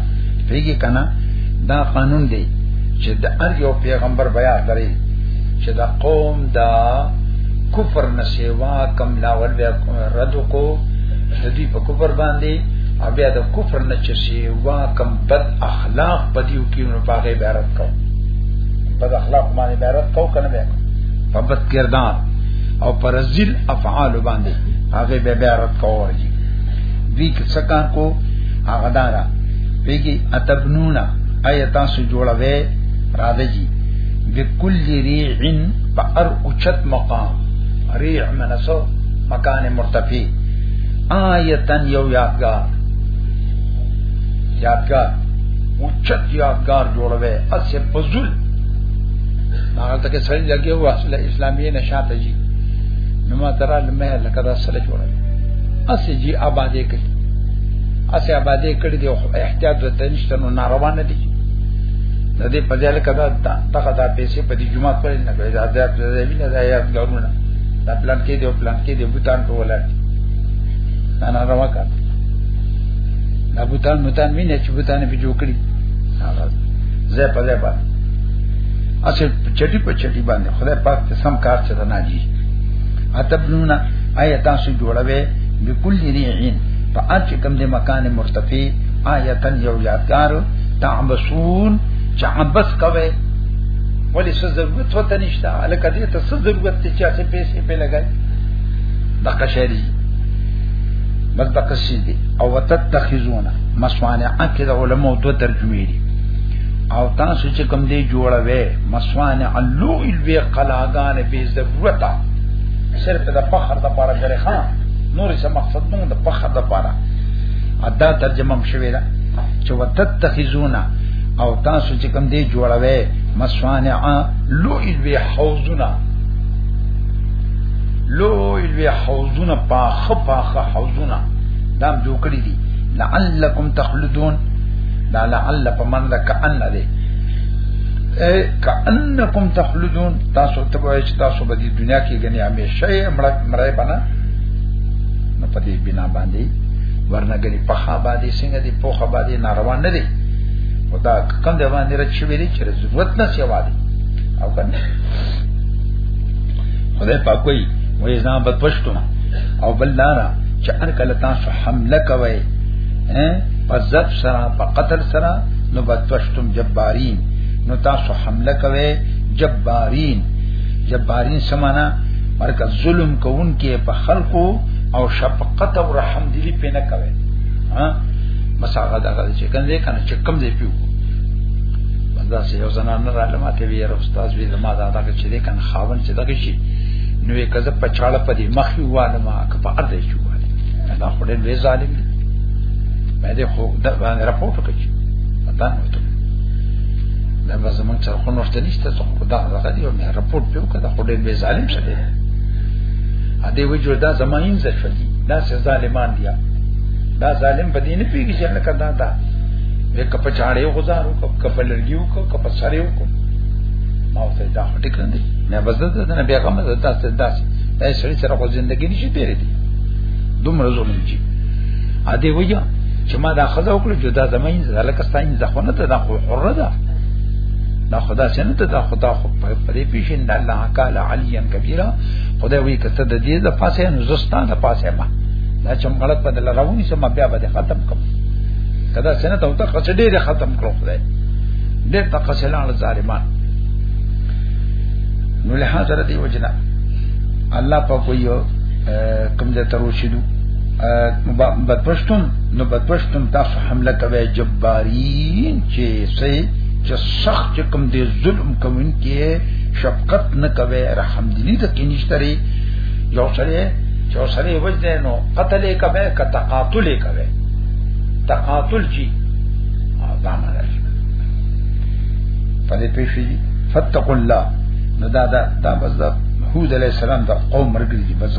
پیږي کنا دا قانون دی چې د ار یو پیغمبر بیا درې چې دا قوم دا کفر نسیوا کم لاول بیا رد کو د دې په کفر باندې او بیا د کفر نه چې سیوا کم بد اخلاق پدیو کې نو پاګې بیرت کو بد اخلاق باندې بیرت کو کنه بیا کو په بد کردار او پر ذل افعال باندې هغه به بیا رد کوي دوی څه کار کو هغه دارا پیږي اتبنونا ایتا سو جوړوي راځي جی بكل ريع فأر اوچت مقام ريع منسو مکان مرتفی آیتا یو یادگار یادگار اوچت یادگار جوړوي اسه فضل هغه ته کې سړی لګي او اصل اسلامي نشاته جی نو ما ترا لمه لکه دا سره جوړل اسی جی آبادې کړي اسی آبادې کړي دی احتیاط د تنشته نو ناروا نه دي د دې په ځای لکه دا دغه دا پیسې په دې جمعه پر نه کوي دا د دې نه دا یاد ګورونه دا پلان کې دی او پلان کې دی بوتان په ولر نه ناروا کار دا بوتان متان مینه چې بوتان په جوړ کړي زه په ځای باندې اسی چټي په چټي باندې خدای پاک ته سم کار څه نه دی اتبنونا آیا تاسو جوړوي بكل ريعين په ارچ کم دې مکان مرتفع آیتن یو یادګار تعبسون چې عبس کوي ولی څه ضرورت وته نشته الکه دې ته څه ضرورت ته چې څه پیسې په لګای دغه شری بس دغه شی دی او وتتخذون مسوانه اکه د علماء دوه ترجمه دي او تاسو چې کوم دی جوړوي مسوانه علو الوی قلاګان به ضرورت صرف د فخر د پاره درې خان نور څه مقصد مونږ د فخر د پاره ادا ترجمه هم شوی دا چې وتتخذونا او تاسو چې کوم دی جوړوي مسوانه علو الوی حوزنا لو الوی حوزنا پاخه پاخه حوزنا دام جوړ کړی دي لعلکم تخلدون دا لعل په من دا کأن دی اے کأنکم تخلدون تاسو ته وایي چې تاسو به د دنیا کې غني همیشه مړک مړای بنا نو په دې بنا باندې ورنه غني په خا باندې څنګه دی په خا باندې ناروا نه دی خدا کوم دی باندې رچ ویلي چې ضرورت نه سیوا دی او کنه خدای پاک کوئی وې ځان بد پښتو او بل لارا چې هر کله تاسو حمله کوي په ضرب سره په قتل سره نو بتشتم جبارین نو تاسو حمله کوي جبارین جبارین سمانا مرکه ظلم کوون کې په خلقو او شفقت او رحم دلی په نه کوي ها بس هغه دغه چې کنده کنه چې کم دی پیو بس دا سه یو زنان نه رااله ماته وی یاره استاد وی زما دا دغه چې دی کنه خاون چې دغه شي نو یې کزه په چاړه په دې مخ یو واله ما که په ارده شو دا خوري لوی ظالم دی مې دې خو د باندې راپور وکړي دا نو ته دا به زمونږ سره خو نشته نشته څه خو دا هغه دی مې راپور په وکړه دا خو ډېر به ظالم شه دی ا دې وجود دا زماین زه شدي دا څه ظالمان دي دا ظالم په دې نه پیږي چې لکه دا دا یې کپ چاړې غزارو کپ کپ لرګیو کو کپ سره کو ما ته دا هټی کړم دي مې وزد د نبی هغه مزه دا څه دا څه سړي سره خو ژوندګی نشي تیرې دي دومره ظلم چی ا دې ویا چې ما دا خزه وکړه جدا زمين زلک ستاین ځخونه ته دا خو حره ده دا خدا څنګه ته دا خدا خو په دې پیشن د الله تعالی علیا کبیره خدای وی کته د دې د پاسه نو زستان د پاسه ما دا چې غلط په دل راونی سم بیا به ختم کوم کدا څنګه ته ته قصې دې ختم کړو خدای دې تقسلان ظالمان نو له حاضر دی وجنا الله په کویو کم دې تر وشیدو بدپشتون نو بدپشتون تاسو حمله کوي جبارین چې سي چې سخت چې کوم دې ظلم کوي کې شفقت نه کوي رحم دې نه کوي نشتري یو سره چې یو سره وځي نو قتل یې کوي که تقاتل یې کوي تقاتل چی دا نه راځي په دې پیښې فتقوا الله نو دا دا دا بس دا هود علی السلام دا قوم مرګ دي بس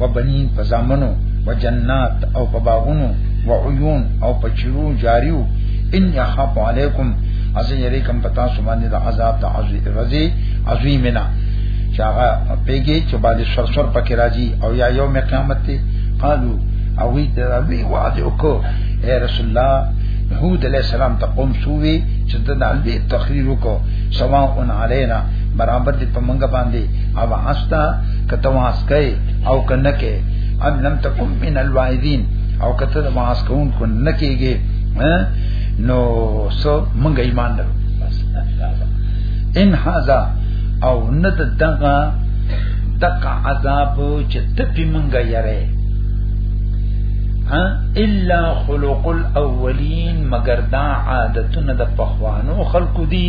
و بنین په زامنو و جنات او په باغونو و عیون او په چیرو جاریو ان یخاف علیکم از یریکم پتا سو باندې د عذاب د عزیز رضی عظیمنا چاغه پیګه چې باندې سر سر پکې راځي او یا یوم قیامت ته قالو او وی د ربی وعده وکړه اے رسول الله هود علیہ السلام ته قوم سووي چې د نالبي تقریر وکړو سواء علینا برابر دي په منګه باندې او حستا کته واس کوي او کنه کې ام لم تکم من الواعظین او کته د واس کوون کو نه کېږي نو سو مونږ ایمان درو بس ان هاذا او نه دغه دغه عذاب چې ته په مونږ یاره ها الا خلق الاولین مگر دا عادتونه د پخوانو خلقو دي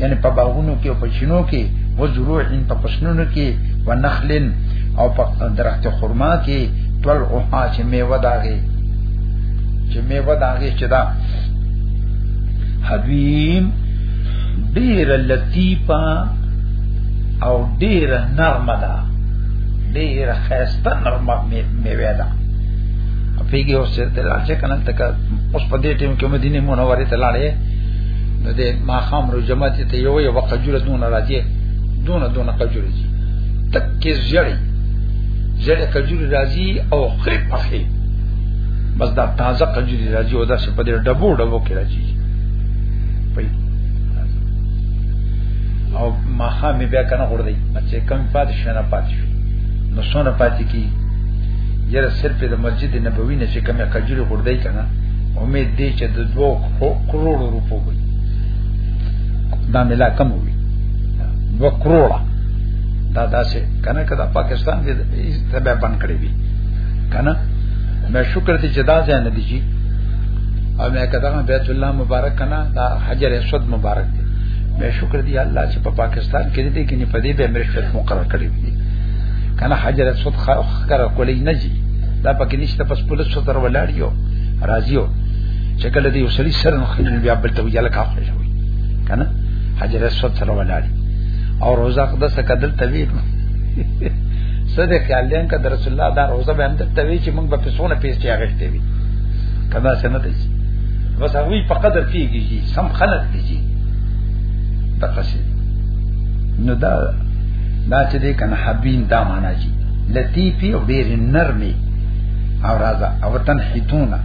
یعنی په باغونو کې او په چینو کې و زروع ان په پسنونو کې و نخلن او په درخت خرما کې تول او ها چې میوه داغي چې میوه داغي چې دا حبیم ډیر لطیفه او ډیر نرمه ده ډیر خسته نرمه میوه ده پیږي اوس ته لاړ چې کنه تک اوس په دې ټیم کې مدینه منوره ته لاړې نو دې ما خام رو جماعت ته یو یو قجوره دون راځي دون دون قجوره دي تک کې زړی زړی قجوره راځي او خې پخې بس دا تازه قجوره راځي او دا څه په دې ډبو ډبو کې راځي او ما خام بیا کنه غوړ دی چې کم پات شنه پات شي نو سونه پات کی یره صرف د مسجد نبوی نه چې کومه قجوره غوړ دی کنه امید دی چې د دوه په کروڑ روپو وي دا ملا کم وي دو کروڑا دا داسې کنه کدا پاکستان دې تبع بند کړی وي کنه مې شکر دې جدا ځای نه دیږي او مې کدا بیت الله مبارک کنه دا حجر اسود مبارک دی مې شکر دې الله چې په پاکستان کې دې کې نه پدې به مې شت مقرر کړی وي کنه حجر اسود خره کولې نه جی دا پکې نشته پس پولیس سره ولاړ یو راځیو چې کله دې وسړي سره نو خنل بیا بل ته ویل کا خوښ وي کنه حجر اسود سره ولاړ او روزه قدس کدل طبيب سده خیال دین کا در رسول الله دا روزه به هم ته توی چې موږ په سونه پیس چې هغه ته وي کدا سره نه دی بس هغه په قدر پیږي سم خلق دیږي تقصی نو دا دا چې دې کنه حبین دا معنا جی لطیفی او ډیر نرمی او رازا او تنحیتونه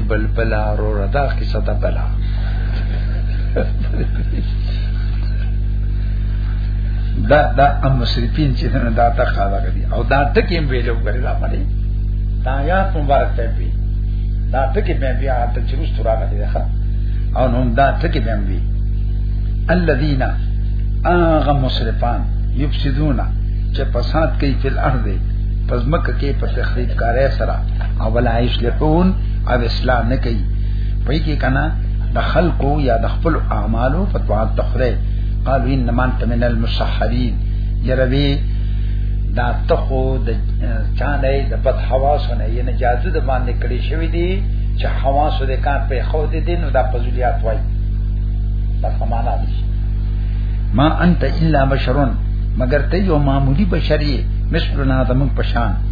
بلبلا رو ردا قصه دا بلا دا دا ام مشرفین چې نه دا تا خاله دي او دا ټکی ویلو غره را باندې دا یا مبارک ته پی دا ټکی به بیا ته چروس تر راغلی ده او نو دا ټکی به بیا الذين اغه مشرفان یفسدون چې فساد کوي په الارض پزمک کې په تخریب کارې سره او ولا یصلحون او اصلاح نه کوي په کې کنه د خلقو یا د خپل اعمالو فتوا تخره قالو انما انت من المسحرین یروی دا تخو د چانه د بد حواسونه یې نه جادو د باندې کړی شوی دی چې حواسو د کار په خو دې دین دا فضلیات وای دا سمانا دي ما انت الا بشرون مگر ته یو معمولی بشری مثلنا زمون پشان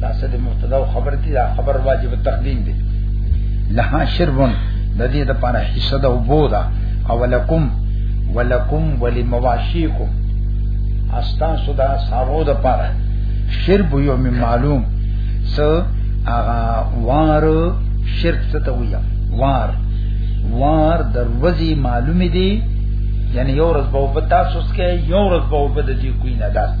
دا څه د مبتدا او خبر دي دا خبر واجب تقدیم دي لها شربون د دې د پاره حصہ د وبو دا او لکم ولکم ولمواشیکم استا سودا سارو د پاره شرب یوم معلوم س اغا وار شرک څه ته ویا وار وار دروازې معلومې دي یعنی یو ورځ به په تاسو کې یو ورځ به په دې کوی نه داست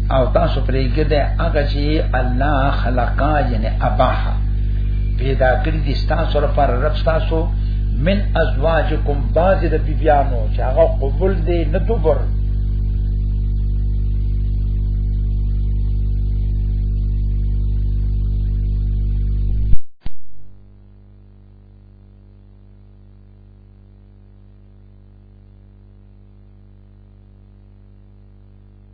او تاسو پرې ګده هغه چې الله خلقا یعنی اباح پیدا کړی دي تاسو لپاره رب تاسو من ازواجکم باز د بیبیانو چې هغه قبول دي نه دوبر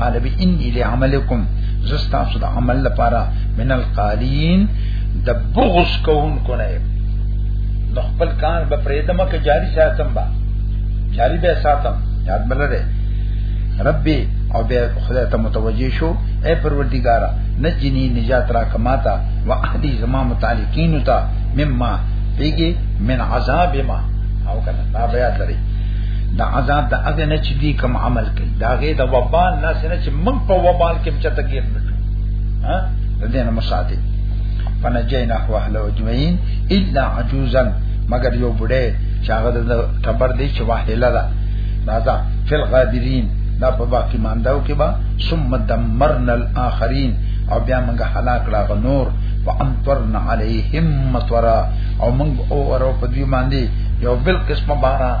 قال بي اني لعملكم زستا صد عمل لپاره من القالين د بغض کون کو نه نو خپل کار به پرېدمه کې جاری ساتم با جاری به ساتم یاد بلره ربي او به خدای ته متوجي شو اے پروردګارا نجنی نجات را کماتا و اهدی زما متعلقین تا مما پیگی من عذاب ما او کنه دا بیا لري دا عذاب د اګه نه چې دي کوم عمل کوي داغه د وبال نه سره چې موږ په وبال کې چته کې ها د دې نه مساته فنجینا هو اهل اجمعین الا عجوزا مگر یو بډې چې هغه د تبر دی چې واهله ده راځه فل غابرین دا په باقی مانداو کې با ثم دمرنا الاخرین او بیا موږ هلاک لا غنور وانطرنا علیهم مطرا او موږ او ورو په دې باندې یو بل قسم باران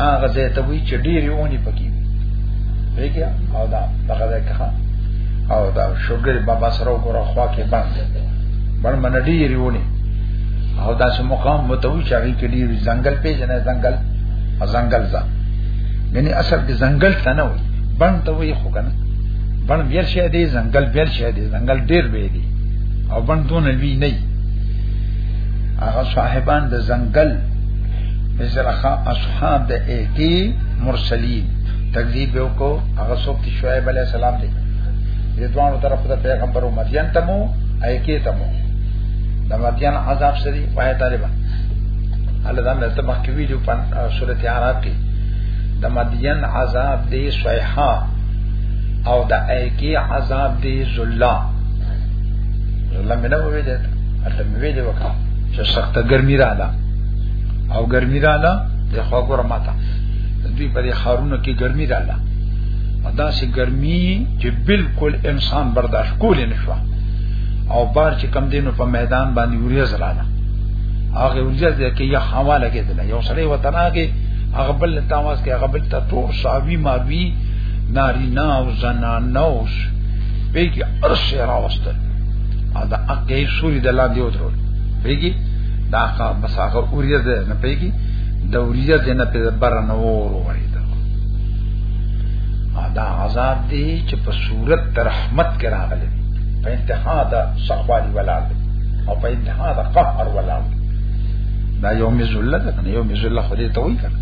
هغه ځای ته وی چې ډېری اونې پکې ویګیا او دا دغه ځای ښه او دا شوګر بابا سره وګوره خوا کې باندې بل من ډېری اونې او دا چې مقام متوي چې هغه کې ډېری ځنګل پیژنې ځنګل او ځنګل ځا یعنی اصل کې ځنګل ته نه وي بند ته وي خو کنه بند بیر شه دی ځنګل بیر شه دی ځنګل ډېر به دی او بندونه وی نه هغه صاحبان د ځنګل زرخه اصحاب د ایتی مرسلین تکذیب یو کو هغه څوک چې شعیب علی السلام دی د دوانو طرف ته پیغمبر مدین ته مو ایکی ته مو د مدین عذاب سری وای طالبان الله دا مې ته مخکې ویډیو په سورته عرب کې د مدین عذاب دی صیحه او د ایکی عذاب دی ذلہ ذلہ مې نه وې ده اته مې وې ده وکړه چې سخته ګرمي رااله او ګرمي رااله د خوا ګور ماته دوی په دې خارونو کې ګرمي رااله دا سي ګرمي چې بالکل انسان برداشت کول نه شو او بار چې کم دینو په میدان باندې وریز رااله هغه وریز دې کې یا هوا لګیدل یو سړی وطن هغه هغه بل تاواز کې هغه بل ته ټول ساوي ماوي نارینا او زنانوس بیگی ارسی راوستل او دا اقیه سوری دلان دیو درول بیگی دا کا بس هغه اوریا ده نه پیږي د اوریا ده نه په بر نه ور وای دا دا عذاب دی چې په صورت تر رحمت کې راغلی په انتها دا صحوالي ولال او په انتها دا قهر ولال دا یوم ذله ده کنه یوم ذله خو دې ته وای کنه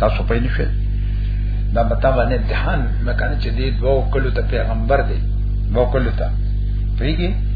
تاسو په نه شئ دا بتا باندې امتحان مکانه چې دې دوه کلو ته پیغمبر دی دوه کلو ته پیږي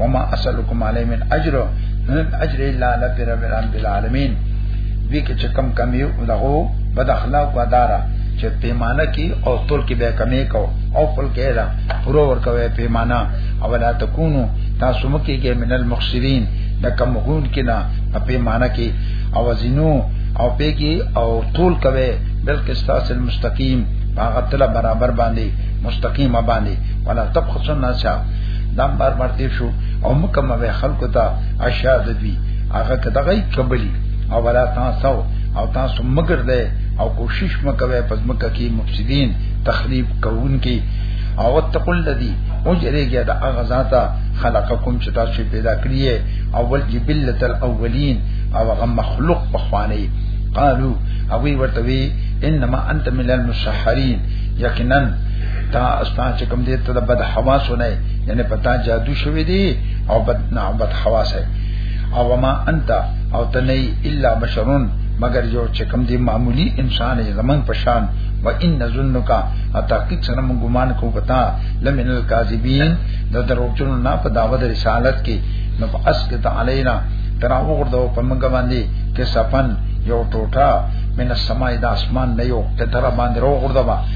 وما اسلکم علی من اجر من اجر الا رب رب العالمین دې کې چې کم کم یو دغه بد اخلاق و دارا چې پیمانه کې او تول کې به کمی کو او خپل کې را پرو ور کوي پیمانه او لا تکونو تاسو مکه کې من المخسرین د کم هون کې نه په پیمانه کې او زینو او په کې او تول کوي بلکې استاس المستقیم هغه تل برابر باندې مستقیمه باندې ولا تبخسن ناسا دم بار مرتي شو او مکمه به خلکو ته اشاد دي هغه کداغه کبلی او ولا تاسو او تاسو مگر ده او کوشش مکوي پس مکه کې مفسدين تخریب کوونکي او اتقوا الذي اجريګه د هغه ذاته خلقکم چې تاسو پیدا کړی او ول جبلت الاولین او هغه مخلوق په خوانی قالو او وی ورته وی انما انت من المسحرین یقینا تا استا چې کوم دې ته د بد حواس نه یعنی پتا جادو شوی دی او بد نه بد حواس او ما انت او تنی الا بشرون مگر یو چې کوم دې معمولی انسان یې زمون پشان و ان ظنک تحقیق سره مون ګمان کو پتا لمن الکاذبین د دروغجنو نه په داوود رسالت کې نو اسکت علینا ترا وګردو په موږ باندې کې سپن یو ټوټه من السماء د اسمان نه یو ته تر باندې وګردو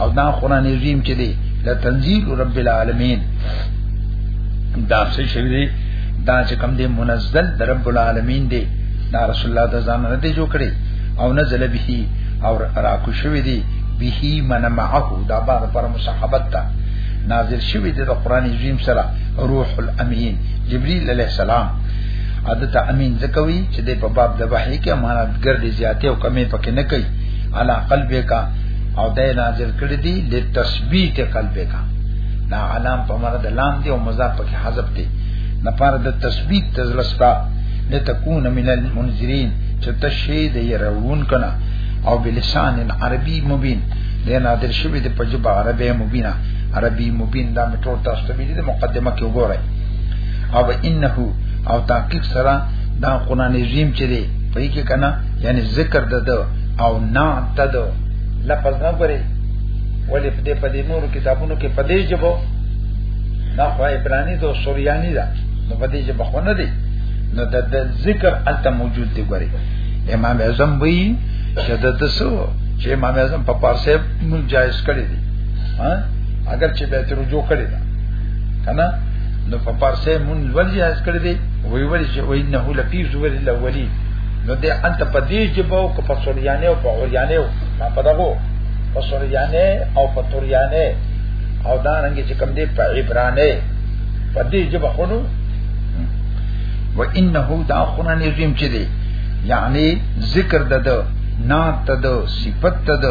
او دا قران عظیم چې دی لا تنزيل رب العالمین دا څه شوی دی دا چې کوم دی منزل د رب العالمین دی دا رسول الله د ځان نه دی جوړ کړی او نزل به او راکو شوی دی به من معه دا بعد پر مصاحبت تا نازل شوی دی د قران عظیم سره روح الامین جبريل علیہ السلام عادت امین زکوي چې د په باب د وحی کې امانتګر دی زیاته او کمی پکې نه کوي علا قلبه کا او دا نازل کړی دی د تثبیت قلب کا دا علام په مراد لام دی او مضاف پکې حذف دی نه پر د تثبیت تزلستا لتكون من المنذرین چې تشهید یې راوون کنا او بلسان عربی مبین د نادر شوی د پجب عربی مبینا عربی مبین دا مټو تاسو ته د مقدمه کې وګورئ او انه او تحقیق سره دا قران عظیم چې دی په کې کنا یعنی ذکر د او نا تدو لفظ نه غوري ولې په دې په دې نور کتابونو کې په دې جبو دا خو عبرانی دو سوریانی دا نو په دې جبو خو نه دی نو د ذکر انت موجود دی غوري امام اعظم وی چې د تاسو چې امام اعظم په پارسه مون جایز کړی دی ها اگر چې به تر رجوع کړی دا کنه نو په پارسه مون ول جایز کړی دی وی وی چې وی نه لفی زور الاولی نو دې انت په دې جبو کو په سوریانه او په اوریانه ما په دغو په سوریانه او په توریانه او دا رنګ چې کوم دې په عبرانه په دې جبو خونو و انه دا خونه نظیم چې دی یعنی ذکر دده نات تد صفت تد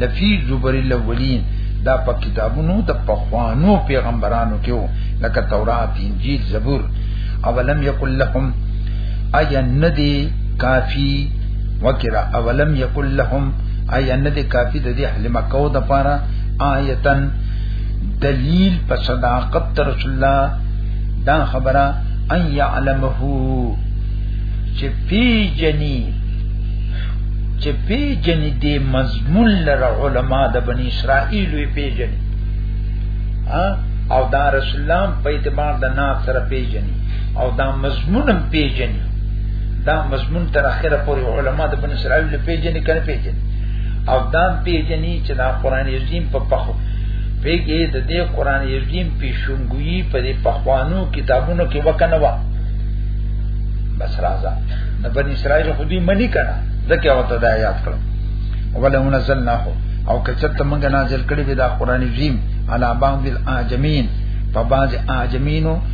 لفی زبر الاولین دا په کتابونو د پخوانو پیغمبرانو کې لکه تورات انجیل زبور اولم یکل لهم ایا ندی کافی وکرا اولم یکل لهم ایا ندی کافی د دې اهل مکه او د پاره آیتن دلیل په صداقت رسول الله دا خبره ان يعلمه چې پی جنی چې پی جنی دې مضمون لره علما د بنی اسرائیل وی پی جنی او دا رسول الله په اعتبار د ناصر پی جنی او دا مضمون هم پیژني دا مضمون تر اخره پورې علما د بن اسرائیل له پیژني کنه پیژني او دا پیژني چې دا قران عظیم په پخو پیګه د دې قران عظیم پیشنګوي په دې پخوانو کتابونو کې وکنه وا بس راځه د بن اسرائیل خو دې منی کړه ځکه او ته دا یاد کړو ولا منزلناه او کچته موږ نازل کړی دا قران عظیم علا بعض الاجمین په بعض اجمینو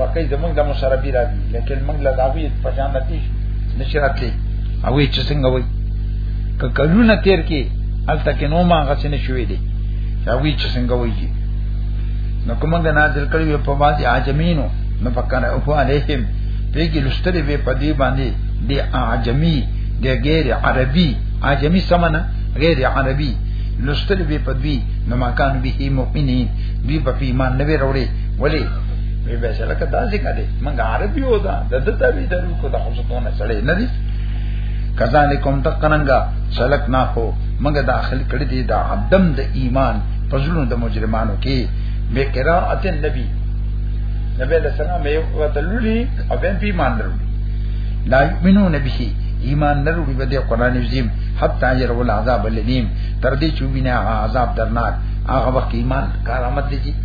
واقعي زمونږ د مشربي راځي لیکن موږ له داوی په جان نتی نشراتلي او چې څنګه وای ک کلونه تیر کې الته کې نو ما غسه نه شوې دي او چې څنګه وای نو کومه د نازل کړي په باندې عجمینو نو فکر او علیهم پیګی لستری به پدی باندې دی عجمی دی غیر عربی عجمی سمنه غیر عربی لستری به پدی نو ماکان به مؤمنین دی په ایمان نه وروړي ولی وی به سره که دا ځکه دی موږ عربي و دا د دته وی درو کو د حوسونه سړې نه دي کذالکم تقننګا سلک نه هو موږ داخل کړی دی دا عدم د ایمان پزلون د مجرمانو کې به قرات النبی نبی له سلام یو وتللی او بیا په ایمان درو لا یمنو نبی ایمان نه وروړي په دې قران عظیم حتا ير ول عذاب الیم تر دې چې وینه عذاب درناک هغه وخت ایمان کارامت دي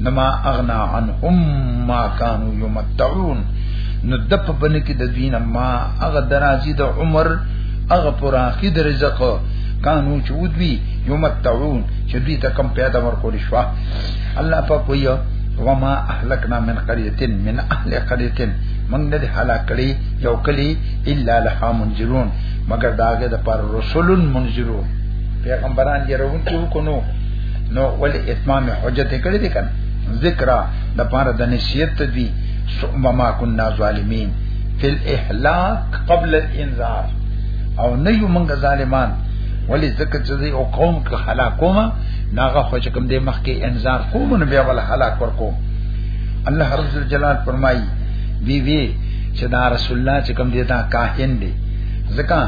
نما اغنا عنهم ما كانوا يمتعون نو د په بن کې د دین ما هغه درازي د عمر هغه پر اخی د رزق کانو چې ودوی یمتعون چې دې ته کم پیدا ورکول شو الله په کویا وما اهلکنا من قريه من اهل قريه من نه هلاک کړي یو کلی الا لها منذرون مگر داګه د پر رسولن منذرون پیغمبران یې روان کې وکونو نو ول اتمام حجت کړی دی کنه ذکر د پاره د نصیحت تدوی ثم ما كنا ظالمین فی الاهلاك قبل الانذار او نه یو موږ ظالمان ولی ذکر چې او قوم که هلاکوم ناغه خو چې کوم دې مخ کې انذار کوم نو بیا ول هلاک ورکو الله رب جلال فرمایي بی بی چې دا رسول الله چې کوم دې دا کاهن دی ځکه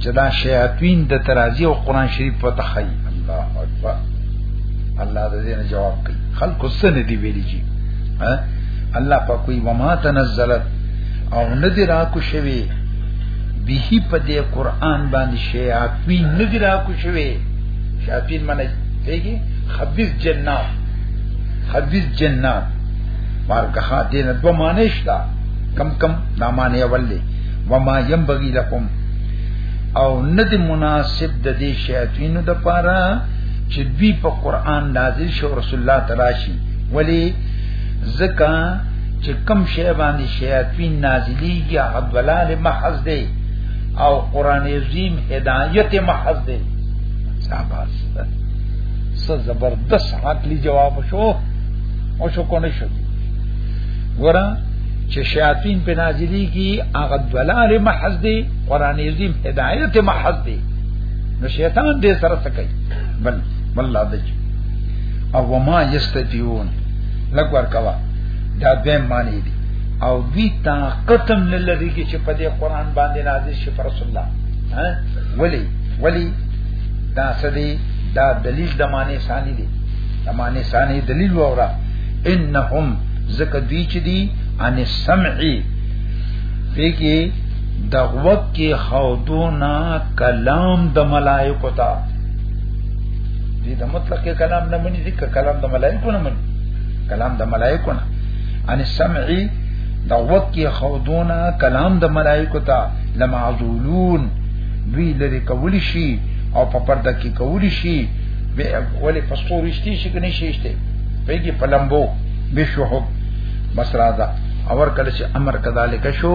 چې دا شیاطین د ترازی او قران شریف په تخیل الله اکبر الله د دې نه جواب کوي خلق سن دی ویلي جی الله په کوئی وما تنزلت او ندی را کو شوی به په دې قران باندې شیاطین ندی را کو شوی شیاطین معنی دیږي خبيث جنات خبيث جنات مارکه دې نه دوه معنی شته کم کم نامانه ولې وما ينبغي لكم او نه دی مناسب د دې شیاطینو د پاره چې دوی په قران نازل شو رسول الله تراشی ولی زکا چې کم شی باندې شیاطین نازلیږي هغه ضلال محض دی او قران عظیم هدایت محض دی شاباس څه زبردست عقلی جواب شو او شو کو نه شو ګورم چې شیاطین په نازلی کی هغه دلال محض دی قران عظیم هدایت محض دی نو شیطان دې سره سکی بل بل لا دج او وما یستتیون لګ ور کوا دا به معنی دي او وی طاقت هم نه لري چې په دې قران باندې نازل شي پر رسول الله ها ولی ولی دا سدي دا دلیل د معنی ثانی دي د معنی ثانی دلیل وره انهم زکه دوی چې دي ان سمعي فکر دغوک کې خودونا کلام د ملائکو ته دې د مطلق کلام نه مني ځکه کلام د ملائکو نه مني کلام د ملائکو نه ان سمعي د وخت کې خودونه کلام د ملائکو ته لمعذولون دوی لري کولی شي او په پرده کې کولی شي به ولې پستور شتي شي کني شي شته پیږي پلمبو بشوه بس راځه اور کله چې امر کذالک شو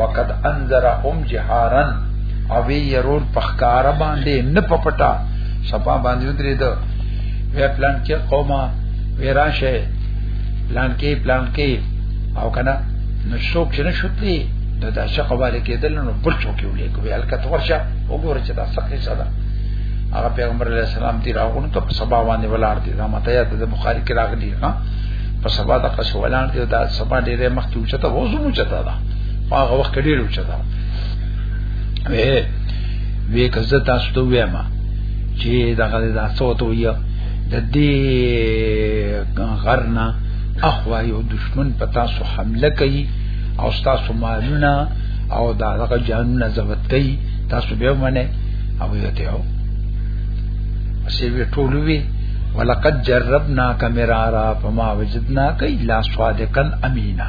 وقد انذرهم جهارا او وی يرور پخکار باندې نه پپټا صفا باندې درې ده وی پلان کې قومه وی راشه پلان کې پلان کې او کنه نو څوک چې نشوتلی نو دا شق باندې کېدل نو بل څوک یو لیکو وی الکه تورشه وګوره چې دا سخت څه ده هغه پیغمبر علی السلام دی راغون ته سبا باندې ولار دي دا مته یاد ده بخاری کې راغلی ها په سبا د قص ولان دي دا سبا ډیره مخ ته وچته وځو مو چته هغه وخت ډیر اوچا ده وې وې که زه تاسو ته وایم چې دا غل دا څو ته ویا د دې غرنا اخوا یو دشمن په تاسو حمله کوي او تاسو مالونه او دا هغه جانونه ضبط کوي تاسو به منه او یو ته او اسی وی ټول وی ولقد جربنا کمرارا فما وجدنا کای لا صادقا امینا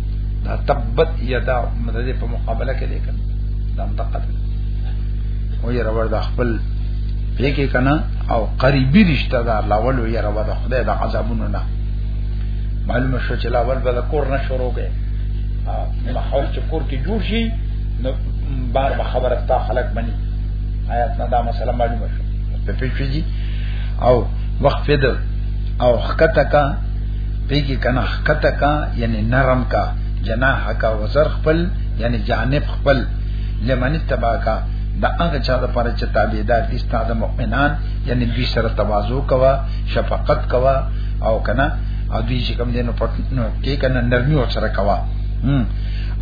دا تبت یدا مدد په مقابله کې لیکل دا مدقت او یې راوړ د خپل پیکې کنا او قریبي رشتہ دار لاول یې راوړ د خدای د عذابونو نه معلومه شو چې لاول به د کور نه شروع کې او ماحول چې کور کې جوړ شي نو بار به خبره تا خلق بني آیات نه دا مسله معلومه شو په پیښې او وقفه ده او حقته کا پیږي کنه خطه کا یعنی نرم کا جناح کا وزر خپل یعنی جانب خپل لمن تبا کا دا هغه چا د پاره چې تابعدار دي ستاد مؤمنان یعنی دوی سره تواضع کوا شفقت کوا او کنه او دوی چې کوم دینو پټ نو کې کنه نرمي او سره کوا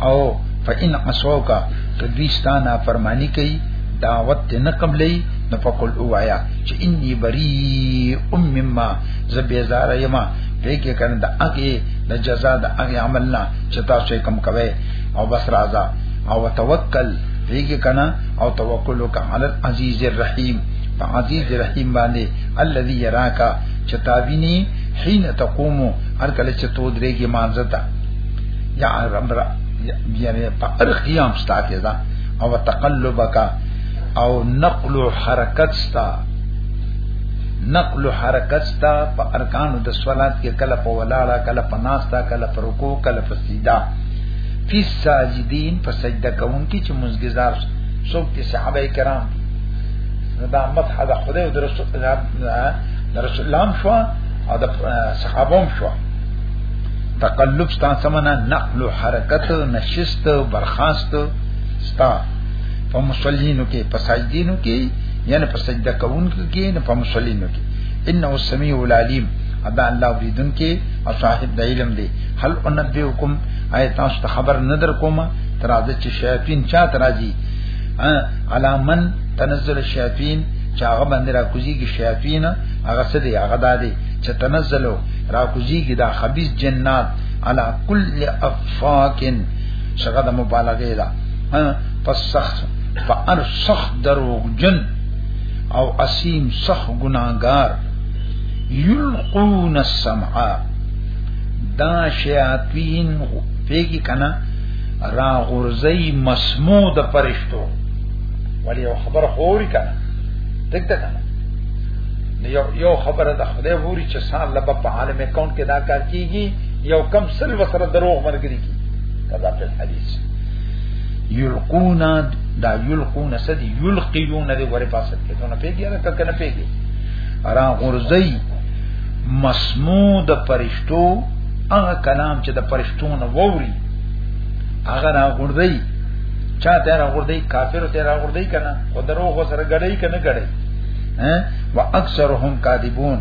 او فإن عصوکا کدوی ستانا فرمانی کوي دعوت نه قبلې نو فقل اوایا چې انی بری ام مما زه بیزار یم دې کې کنه د هغه د جزاء د هغه عمل نه چې تاسو یې کم کوي او بس راځه او توکل دې کې کنه او توکل وکړه علی العزیز الرحیم په عزیز الرحیم باندې الذي يراك چې تابینی حين تقوم هر کله چې تو درېږي مانځه تا یا رب را یعنی په هر قیام ستاسو او تقلبک او نقل حرکت ستاسو نقل حرکت ستا په ارکانو د صلات کې کله په ولاړه کله په ناستا کله په رکوع کله په سجدا فی ساجدین په سجده کوم کې چې مزګزار څوک چې صحابه کرام دي دا مدح د خدای او د رسول د رسول الله شو او د صحابه شو تقلب ستا سمنا نقل حرکت نشست برخاست ستا په مصلینو کې په ساجدینو کې یعنی په سجده کوونکو کې نه په مصلینو کې انه السمیع العلیم ادا الله بریدن کې او صاحب د علم دی هل انبئکم آیت تاسو ته خبر ندر کوم تر دې چې شیاطین چا تراځي علامن تنزل الشیاطین چې هغه باندې را کوزيږي شیاطین هغه څه دی هغه دادي چې تنزلو را کوزيږي دا خبيث جنات على كل افاكن څنګه د مبالغه ده پس سخت په ار سخت دروغجن او اسیم سخت ګناګار یلقون السمع دا شیاطین پیګی کنا را غرزی مسمو د پرشتو ولی یو خبر خوري کنا دک دک یو یو خبره د خدای ووري چې سال لبا په عالم اکاونټ کې دا کار کیږي یو کم سل وسره دروغ مرګري کی کذا په حدیث یلقون دا یلقون سدی یلقیون دی وری پاسه کې ته نه پیګی دا کنه پیګی ارا غرزی مسمود پرشتو هغه کلام چې د پرشتو نه ووري هغه را غردی چا ته را غردی کافر ته را غردی کنه او درو غو سره غړی کنه غړی ها وا اکثرهم کاذبون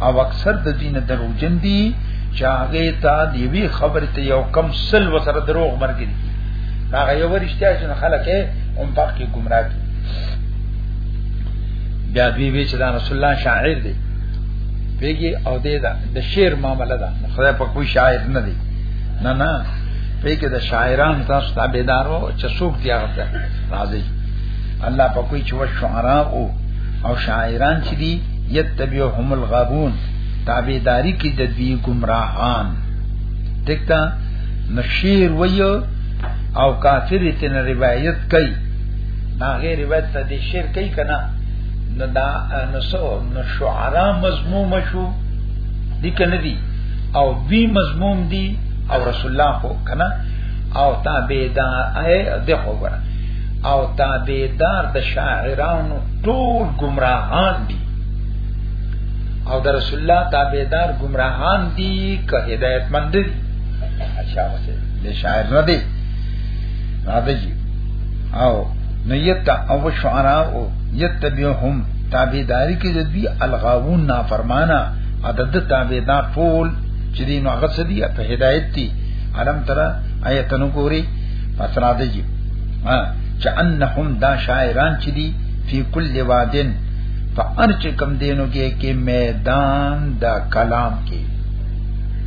او اکثر د دین درو جن دي چاغه تا دی وی خبر ته یو کم سل وسره دروغ مرګ دي هغه یو ورشتیا چې خلک یې هم پکې گمراه دي بیا دوی وی چې دا رسول الله شاعر دی پیږي او دې دا د شعر معاملې ده خدای په کوئی شاعر نه دی نه نه پیږي د شاعران تاسو تابعدارو چې څوک دی هغه ته راځي الله په کوئی چې شعرا او او شاعران چې دي یتبعهم الغابون تابعداري کې د دوی گمراهان دکتا نشیر وی او کافر تن روایت کوي دا غیر روایت ته دي شیر کوي کنه نو دا نو سو نو شعرا مضموم شو دي کنه دي او دوی مضموم دي او رسول الله کو کنه او تابعدار اے دغه وره او تابعدار د شاعرانو ټول گمراهان دي او د رسول الله تابعدار گمراهان دي که هدایت مند دي اچھا وسه له شاعر نه دی راځي او نیت او شعرا او یتبعهم تابعداري کې د دې الغاوون نافرمانا عدد تابعدار ټول چې دین هغه سدي په هدایت دي علم ترى آیتنو ګوري پس راځي ها چې انهم دا شاعران چې دي فی کل وادن په ارچ کم دینو کې کې میدان دا کلام کې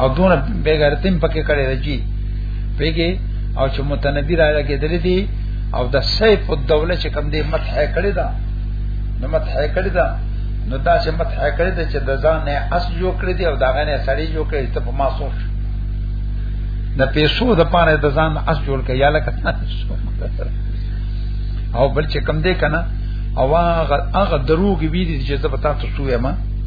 او دونه بیګارتیم پکې کړی راځي پیګه او چې متنبی را لګېدل دي او د سیف الدوله چې کم دی مدح کړی دا نو مدح کړی دا نو دا چې مدح کړی دا چې د ځان نه اس جوړ کړی دی او دا غنه سړی جوړ کړی ته په ما سوچ د پیسو د پاره د ځان اس جوړ کړي یا لکه او بل چې کم دی کنه او هغه دروغ وی دي چې زه پتا ته شوې ما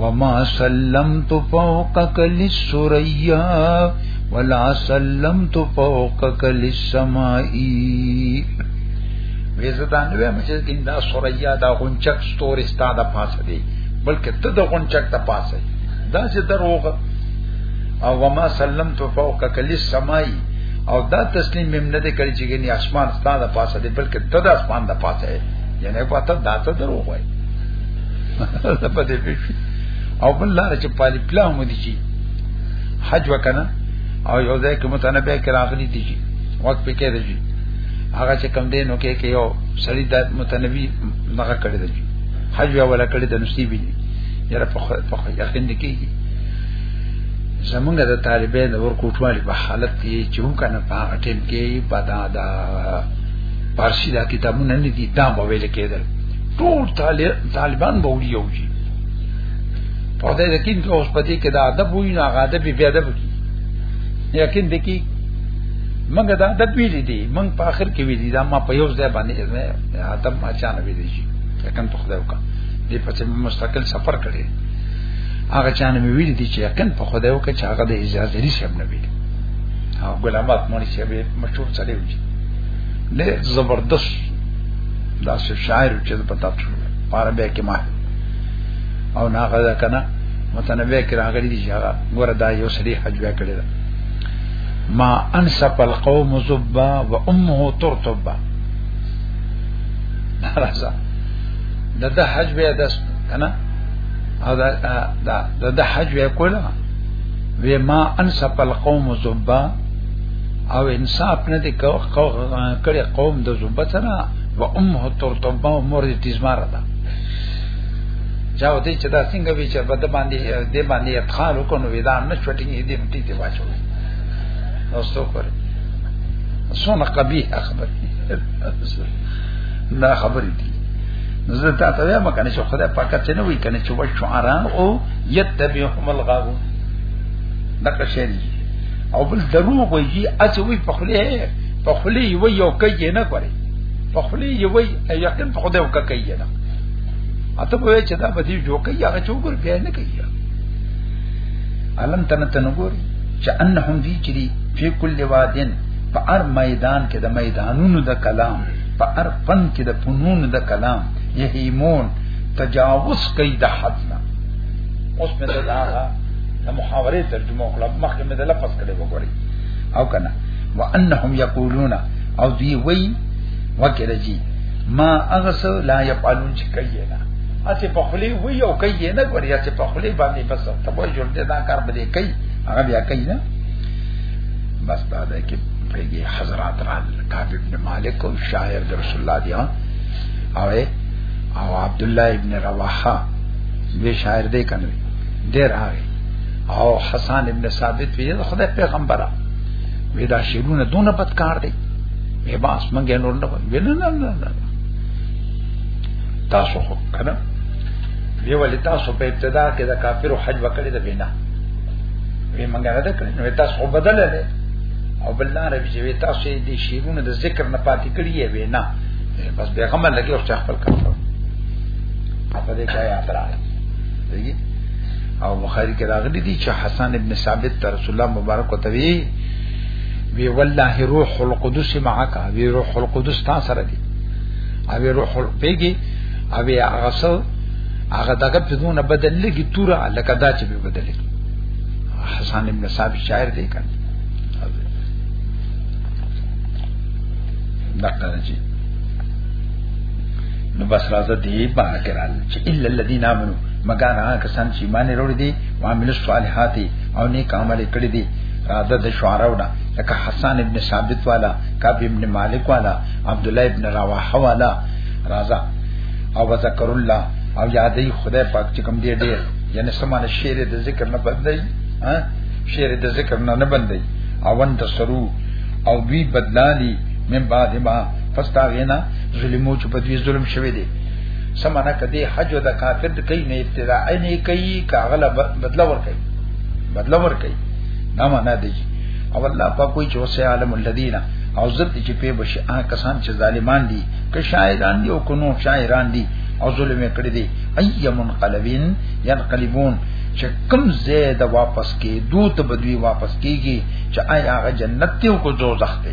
وما سلمت فوقك للسريا ولا سلمت فوقك للسماء ویزدان وی مچې ګندا سریا دا غونچک ستوري ستاده پاسه دی بلکې ته د غونچک ته پاسه دا چې دروغ او وما سلمت فوق کل السماء او دا تسلیم مم نه دی کړی چې ګنې اسمان ستاده پاسه دی بلکې ته د اسمان د پاسه یې یعنی په ته دا ته دروغ وایي په دې پیښې او بل لار چې پالي پلا هم دي چې حج وکنه او یو ځای کې متنبه کې راغلي دي چې وخت په کې دي هغه چې کم دینو کې کې یو سړی د متنبي دغه کړی دی حج ولا کړی د نشتی بي یره په په یقین دي کېږي زمونږ د طالبې د ور کوټوالي په حالت کې چې هم کنه په هغه ټیم کې پتا دا پارسی دا کتابونه نه دي دا به ویل کېدل ټول طالبان به ولي یو شي په دې یقین کې اوس پدې کې دا ادب وي نه غاده به بیا ادب کی یقین دې کی منګه دا ادب ویل دي منګ په اخر کې ویل دي دا ما په یو ځای باندې ادب ما چانه ویل دي یقین په خدای وکړه دې په مستقل سفر کړي هغه چانه مې ویل دي چې یقین په خدای وکړه چې هغه د اجازه لري شم نه ویل او ګلامات مونږ چې به مشهور چلے وي له زبردست دا څه شاعر چې په تاسو پاره به کې ما او نه غدا کنه متنبه کې راغلي دي هغه ګوره دا یو سړي حج بیا کړی دا ما انسب القوم زبا و امه ترتبا ناراضه دا د حج بیا د کنه او دا دا د حج بیا کوله وی ما انسب القوم زبا او انصاف نه دی کړی قوم د زوبه سره و امه ترتبه مور دې تیزمار ده چاو دې چې دا څنګه وی چې بد باندې دې باندې اتخار وکړو ودا نه چټي دې مټي دې واچو نو څو کړې سونه قبیح خبر دا خبر دي زه تا ته وایم کنه چې خدای پاک څه نه وی کنه چې وشعران او یتبعهم الغاو دغه شی او بل دروغ وایي اته وی په خله په خله یو یو کوي نه کوي په خله یو یقین په خدای وکړه کوي نه اته په چې دا بدی جوړ کوي هغه چوغور بیا نه کوي علم تنه تنه ګوري چې انهم دي چې په کل وادن په هر میدان کې د میدانونو د کلام په هر فن کې د فنون د کلام یهیمون تجاوز کوي د حد نه اوس مې دا د محاورې تر موکړه مخکې مې د لفظ کړي وګوري او کنه وانهم یقولون او دی وی وکړه جی ما اغس لا یفعلون چې کوي نه اته په خلی وی او کوي نه ګوري اته په خلی باندې بس ته وای جوړ دې دا کار به کوي هغه بیا کوي نه بس دا ده کې پیږي حضرات را کعب ابن مالک او شاعر د رسول الله دی او او عبد الله ابن رواحه به شاعر دی کنه ډیر هغه او حسن ابن ثابت وی خدای پیغمبره وی دا شیرونه دونه بدکار دی وی باس منګه نور نه وی نه نه نه تاسو خو کنه وی ولې تاسو په ابتدا کې د کافرو حج وکړی د بنا وی منګه نه کړی نو تاسو بدل نه او بل نه ربي چې وی تاسو دې شیرونه د ذکر نه پاتې کړی یې وی نه بس بیغمه لګي او خپل کار په دې کې آیات راغلي او بخاری کې راغلي دي چې حسن ابن ثابت تر رسول الله مبارک ته وی وی والله روح القدس معك وی روح القدس تا سره دي او روح البيګي او هغه سره هغه دغه په دونه بدل لګي توره لکه دا چې به بدل لګي حسن ابن ثابت شاعر دی کنه دقه راځي نو بس راځه دی باکرال چې الا الذين امنوا مګر هغه کسان چې ایمان وروړي دي او عمل صالحات او نیک عمل کړی دي راځه د شعراو نه لکه حسن ابن ثابت والا کعب ابن مالک والا عبد الله ابن رواحه والا راځه او ذکر الله او یادې خدای پاک چې کوم دی ډېر یعنی سمانه شعر د ذکر نه بدلی ها شعر د ذکر نه نه بندي او ان تسرو او دوی بدلالی من بعد ما پس تا غینا ظلمو چې په دوی ظلم شوی دی سمانه کدی حج د کافر د کین ابتداء نه کوي کاغله بدل ور کوي بدل ور کوي نه معنا دی او الله په کوئی چې وسه عالم الذین او زت چې په بشي هغه کسان چې ظالمان دي که شاعران دي او که نو شاعران دي او ظلم کړی دي ايم قلبین ينقلبون چې کم زید واپس کې دوت بدوی واپس کیږي چې آیا هغه جنت ته او کو دوزخ ته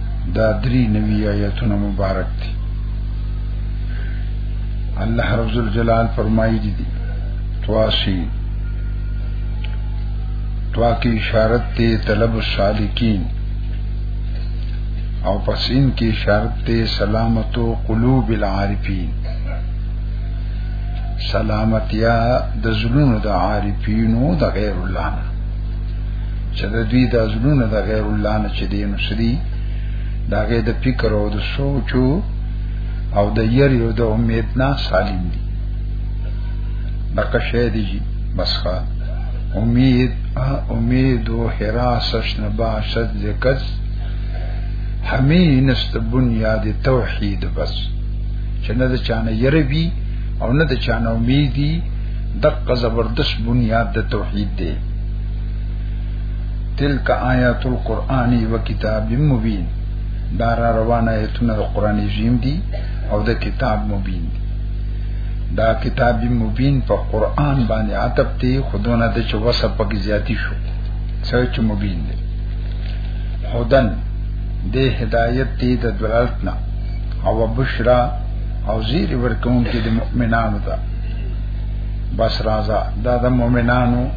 دا درې نوی آیاتونه مبارک دي الله رب الجلال فرمایي دي تواسی توا کی اشارت تے طلب السالکین او پس ان کی اشارت تے سلامت و قلوب العارفین سلامتیا د زلون د عارفینو د غیر الله نه چې د دوی د ازلونه د غیر الله نه چې دین سری دا غي د فکر او د سوچو او د یری او د امید نه سالم دي دغه شی دی مسخه امید امید و حراسش نباشت ذکر همي نست بنیاد توحید بس چې نه د چانه یری بي او نه د چانه امیدي دغه زبردست بنیاد د توحید دی تلک آیات القرآن و کتاب مبین دا را روان آیتونه د قرآن عظیم دی او د کتاب مبین دی دا کتاب مبین په قرآن باندې عتب دی خودونه د چې وسه پکې زیاتی شو سوچ مبین دی هدن دی هدایت دی د دلالتنا او بشرا او زیر ورکون کې د مؤمنانو ته بس رازا دا د مؤمنانو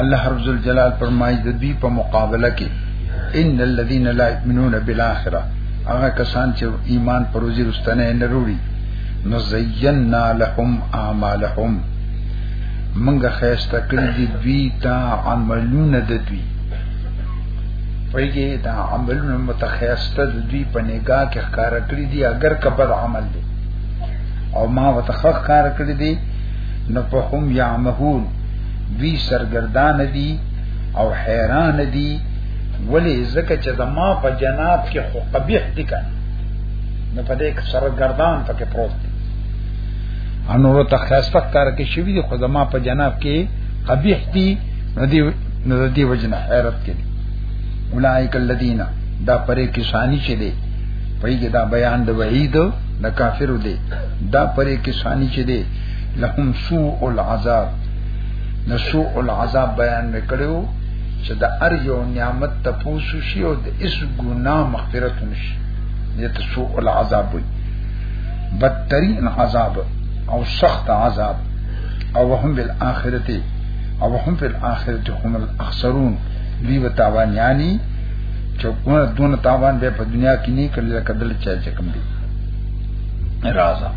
الله رب الجلال فرمایي د دې په مقابله کې ان الذين لا يؤمنون بالاخره هغه کسان چې ایمان پر ورځې رستنه نه وروړي نو زینا لهم اعمالهم منګه خیسته کړی دی دوی تا عملونه د دوی پېږي دا عملونه متخیسته د دوی په نگاه کې ښکار کړی دی اگر کبر عمل دی او ما وتخخ کار کړی دی نو په هم یعمهون دوی سرګردان دي او حیران دي ولی زکه چې زما په جناب کې خو قبیح دي کنه نو په دې سرګردان پکې پروت دي انورو ته خاصه کار کې شوی دي خو زما په جناب کې قبیح دي نو دې نو دې وجنه حیرت کې دي اولائک الذین دا پرې کسانی چې دي پېګه دا بیان د وحید د کافر دی دا پرې کسانی چې دی لهم سوء العذاب نو سوء العذاب بیان وکړو چې د ار یو نعمت ته پوسو شي او د اس ګنا مغفرت نشي دې ته سوء العذاب وي بدترین عذاب او سخت عذاب او هم بالآخرته او هم په آخرت هم الاخسرون دی و تاوان یعنی چوکونه دون تاوان به په دنیا کې نه کړل کدل چا چکم دی راځه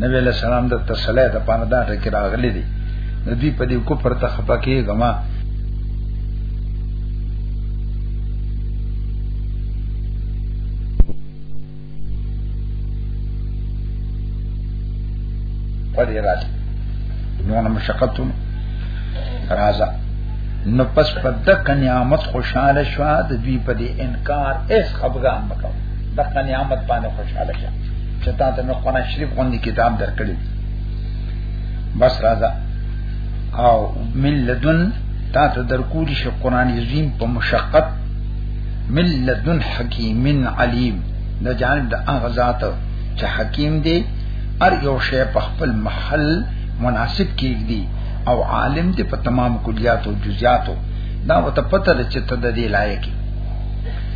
نبی علیہ السلام د تسلی د پانه دا ټکی راغلی دی ندی په دې کو پر تخپا کې غما پدې راځي نو نه مشقتون راځه نو پس په دک نعمت خوشاله شو د دوی په دې انکار اس خبرګان مکو دک نعمت باندې خوشاله شو چې تا ته مې قرآن شریف غوندي کتاب درکړي بس راځه او من لدن تا ته درکول شي قرآن عظیم په مشقت من لدن حکیم علیم د جانب د هغه ذات چې حکیم دی هر یو شی په خپل محل مناسب کیږي او عالم دی په تمام کلیات او جزئیاتو دا وته پته ده چې ته د دې لایق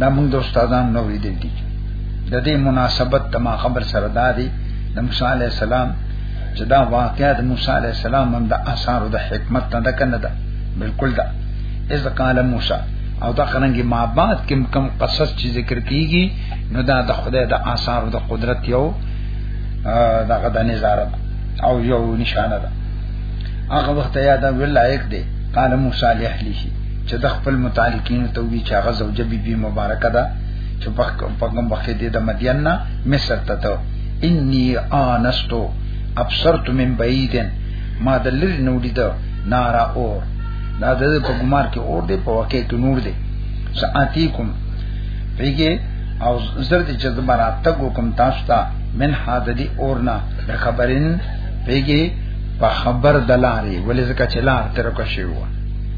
دا موږ د استادان نو ویل دي د دې مناسبت تما خبر سره دا دی د موسی علی السلام چې دا واقعیا د موسی علی السلام هم د آثار او د حکمت نه کنه ده بالکل دا اذ قال موسی او دا څنګه ما بعد کم کم قصص چې ذکر کیږي نو دا د خدای د آثار او د قدرت یو دغه د نظارت او یو نشانه ده هغه وخت یاد ویل لایق دی قال موسی له اهلیه چې د خپل متعلقین ته وی چې هغه زوجه بی بی مبارکه ده چې په کوم وخت دې د مدین نه مصر ته ته انی انستو ابصرت من بعیدن ما د لری نو لیدو نارا اور دا د په ګمار کې اور دی په واقع کې نور دی ساتیکم پیګه او زرد چې زمرا تګ حکم تاسو ته من حادثه اورنا د خبرین پیګه په خبر دلاري ولې ځکه چې لار تر کو شي وو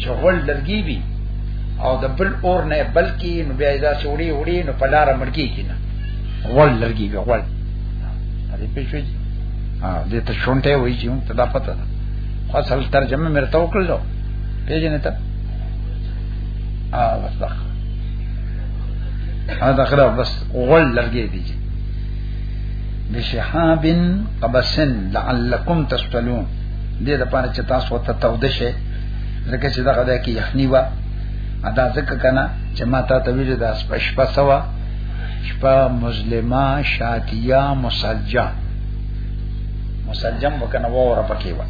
چې غول لرګي وي او د بل اور نه بلکې نو بیا دا سوړي وړي نو په لار مرګي کینه غول لرګي وي غول دې پېښې ها دې ته شونټه وایي چې ته دا پته ده خو اصل ترجمه مې ته وکړلو پیژنې ته ا بس دا ا دا خره بس غول لرګي دي بشهاب قبسن لعلكم تصطلون دې د پاره چې تاسو ته تود شي لکه چې دغه ده کې یخنی و ادا ځکه کنه چې ما ته ویل د شپه سوا شپه مظلمه شاتیه مسجا مسجم وکنه وور پکې و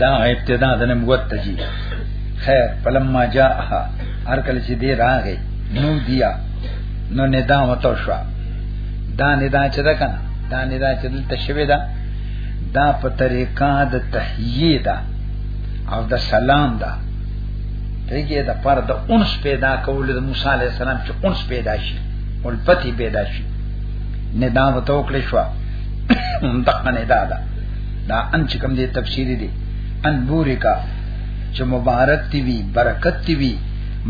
دا ابتدا د نبوت ته جی خیر فلما جاء هر کله چې دې راغې نو دیا نو ندا وتو شو دا ندا چې دا کنه دا نه دا چې دلته شوی دا دا په طریقه د تحیه دا او د سلام دا دغه د پر د اونس پیدا کول د موسی علی السلام چې اونس پیدا شي ولپتی پیدا شي نه دا وته وکړې شو دغه نه دا دا دا ان چې کوم دې تفسیر دي ان بوریکا چې مبارک دی وی برکت دی وی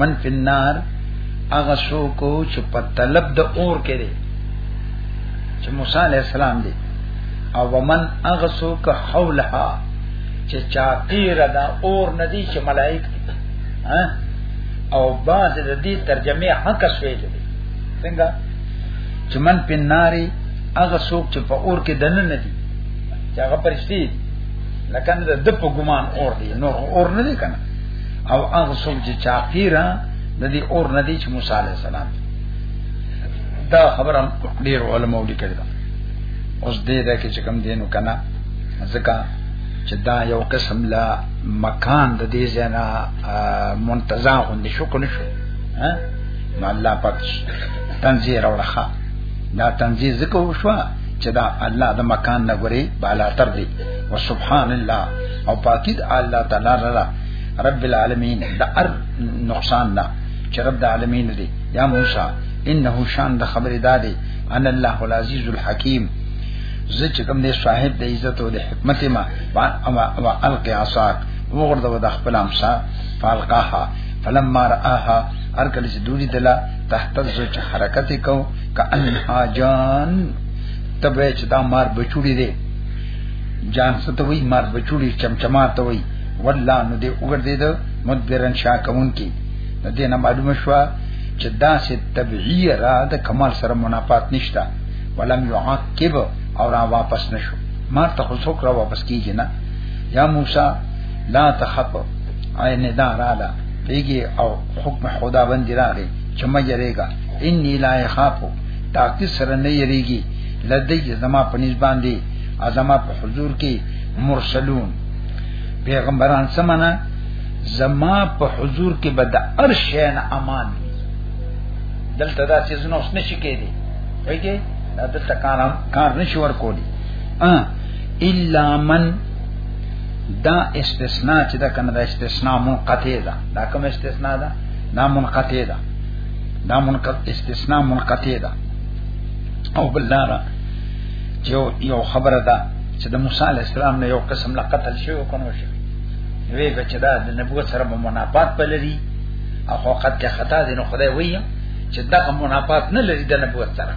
من فنار هغه سو کو چې په طلب د اور کې چې موسی علی السلام دی او ومن هغه څوک حولها چې چاپیر دا اور ندی چې ملائک دي او بعض د دې ترجمه حق شوی دی څنګه چې من پناری هغه څوک چې په اور کې دنه ندی چې هغه پرشتي لکه نه د په ګمان اور دی نو اور نه دی کنه او هغه څوک چې چاپیرا د دې اور نه دی چې موسی عليه السلام دا خبره ډیر علماء لیکل دا اوس دې دا کې چې کوم دینو کنه ځکه چې دا یو قسم لا مکان د دې زنا منتزع غوندې شو کنه شو ها نو الله پاک تنزیه راوړه دا تنزیه ذکر وشو چې دا الله د مکان نه غوري بالا تر دی او سبحان الله او پاکید الله تعالی رب العالمین دا ار نقصان نه چې رب العالمین دی یا موسی انه شان د خبره دادې ان الله العزیز الحکیم زه چې کوم دې صاحب د عزت او د حکمت ما او القی عصاک وګرځو د خپل امسا فالقاها فلما راها هر کله چې دوی دلا تحت زو چې حرکت کو کانها جان تبه چې دا مار بچوړي دي جان ستوي مار بچوړي چمچما توي والله نو دې وګرځید مدبرن شاکون کی د دې نه معلومه شو چې دا سه تبعی را د کمال سره منافات نشته ولم يعقب او را واپس نشو ما ته خو څوک را واپس کیږي نه یا موسی لا تخف عین دارالا پیږي او حکم خدا باندې راغی چې ما یریګا انی لا یخافو تاکي سره نه یریږي لدی زما په نس باندې ازما په حضور کې مرسلون پیغمبران سمنه زما په حضور کې به د ارشین امان وي دلته دا چې زنه اوس نشي کېدی وایي دا دلته کار کار نشي ورکولی ا الا من دا استثناء چې دا کنه دا استثناء منقطع ده دا کوم استثناء ده دا منقطع ده دا منقطع استثناء منقطع ده او بلاره چې یو خبره ده چې د موسی علی السلام نه یو قسم لا قتل شوی کنه شوی وی چې دا د نبوت سره به منافات پلري او حقیقت کې خطا دي نو خدای وایي چې دا منافات نه لري د نبوت سره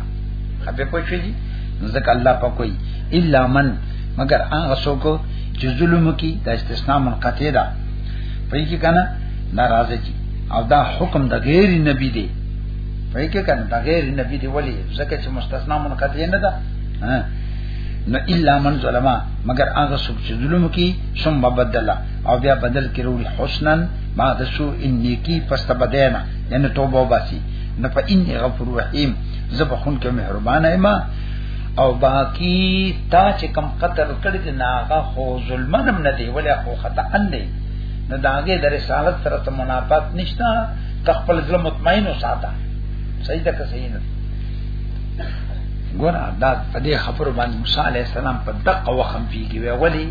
خبر پوه شئ ځکه الله په کوئی الا من مگر هغه څوک چې ظلم کوي د استثناء منقطع ده په یی کنه ناراضه دي او دا حکم د غیر نبی دی په یی کنه د غیر نبی دی ولی ځکه چې مستثنا منقطع نه ده نو الا من ظلمه مگر هغه څوک چې ظلم کوي ثم بدل او بیا بدل کړي وروړي حسنا ما د سو ان نیکی پس ته بدینا یعنی توبه وباسي نه په ان غفور رحیم زبخون کې مهربان ایم او باقی تا چې کم قتل کړی دی ناغه خو ظلمنم نه دی ولی خو خطا ان دی نو داګه د رسالت سره ته منافات نشته تخپل ظلم مطمئن وساته صحیح ده که صحیح نه ګور دا په دې خبرو باندې موسی عليه السلام په دقه وخم پیږي وی ولی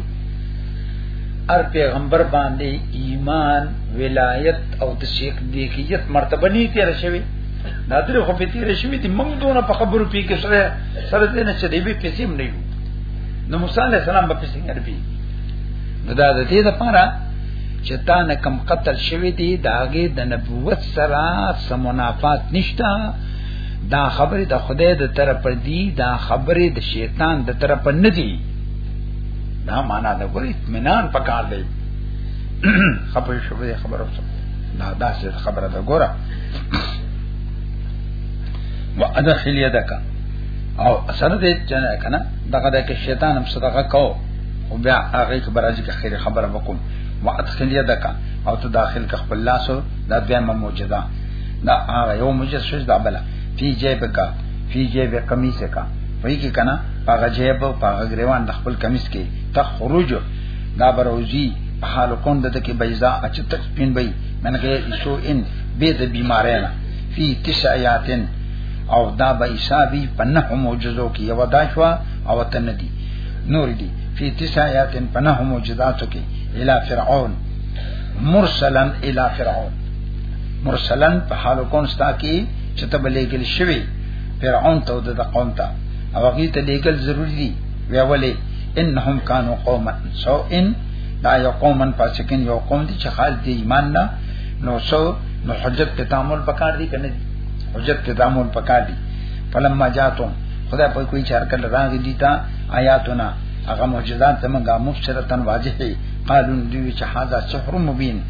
هر پیغمبر باندې ایمان ولایت او د شیخ دیکیت مرتبه نه تیر شوی دا درې خو په تیر شوی دي موږ دونه په خبرو پیږي سره سره دې نه چې دې به پسیم نه یو نو موسی عليه السلام په پسیم نه پیږي نو دا د دې لپاره چې تا نه کم قتل شوی دی داګه د نبوت سره سمونافات نشته دا خبره د خدای د طرف دی دا خبره د شیطان د طرف نه دی دا معنا ده ګور اطمینان پکار دی خبره شوې خبره وسه دا داسې خبره ده ګوره وادخل يدک او سره دې چنه کنه دغه د شیطان هم صدقه کو او بیا هغه خبره چې خیر خبره وکم وادخل يدک او ته داخل ک خپل لاس دا دمه موجوده دا هغه یو مجسس دا بلا فی جیب کا فی جیب قمیص کا وای کی کنا هغه جیب او هغه گریوان د خپل قمیص کې تخرج دا بروزی په حال کون دته کې بیضا اچ تک پین بی منګه ایسو ان به د بیمارې نه فی تسعیاتن او دا به حسابی په نه معجزو کې یو دا شو او تن دی نور دی فی تسعیاتن په نه معجزاتو کې الی فرعون مرسلا الی فرعون مرسلن په حال کون ستا کې چې ته بلېګل شوی فرعون ته د قوم ته او هغه ته لېګل ضروری دی ویولې انهم کانوا قوما سو ان دا یو قومن فاسقین یو قوم دي چې خالد ایمان نه نو سو نو حجت ته تعامل پکار دي کنه حجت ته تعامل پکار دي فلما جاتم خدا په کوئی چار کله راغی دي تا آیاتنا هغه معجزات ته موږ مفسرتن واضح قالون دوی چې هاذا سحر مبین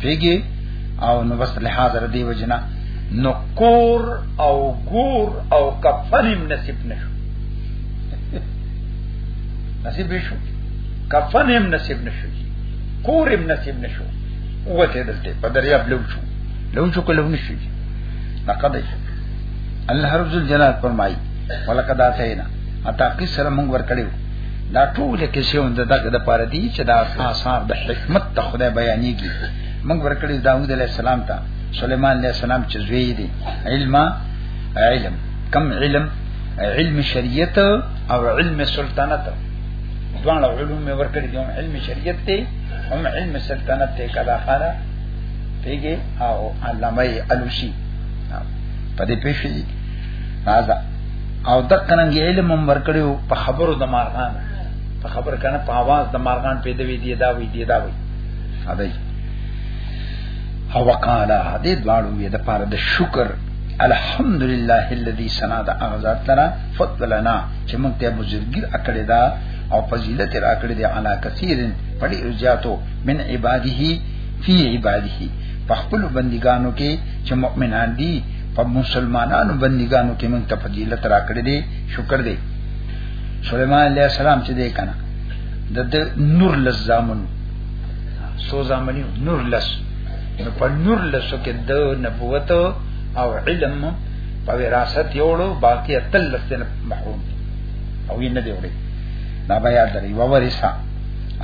پیګي او نو بس له حاضر دی وجنا نو کور او ګور او کفن نصیب نشو نصیب شو کفن هم نصیب نشو کور هم نصیب نشو وته دلته په دریاب لو شو لو شو کله نشو لقد الله رب الجلال فرمای ولقد اتینا اتا قصر موږ ور کړیو دا ټول کیسې هم دغه د پاره دي چې دا آثار د حکمت ته خدای بیانېږي موږ ورکړي داوود علیه السلام ته سليمان علیه السلام چې زوی دی علم علم کم علم علم شریعت او علم سلطنت دوانه علوم ورکړي دي علم شریعت ته هم علم سلطنت ته کدا خاله پیګه او علامه الوسی په دې پیښې راځه او د کننګ علم هم ورکړو په خبرو د مارغان په خبر کنه په आवाज د مارغان پیدا وی دی دا وی دی دا وی ادي او وقالا دې دواړو یې د پاره د شکر الحمدلله الذي سنا د اغزاد لرا فضلنا چې موږ ته بزرګي اکړه دا او فضیلت را کړې دي علا کثیرن پړي رجاتو من عباده فی عباده په خپل بندګانو کې چې مؤمنان دي په مسلمانانو بندګانو کې مونږ ته فضیلت راکړي دي شکر دی سليمان عليه السلام چې دی کنه د نور لزامن سو زامنی نور لس نو په نور لسو کې د نبوت او علم په وراثت یوړو باقی تل لسنه محروم او یې نه دی وړي دا بیا درې وورثه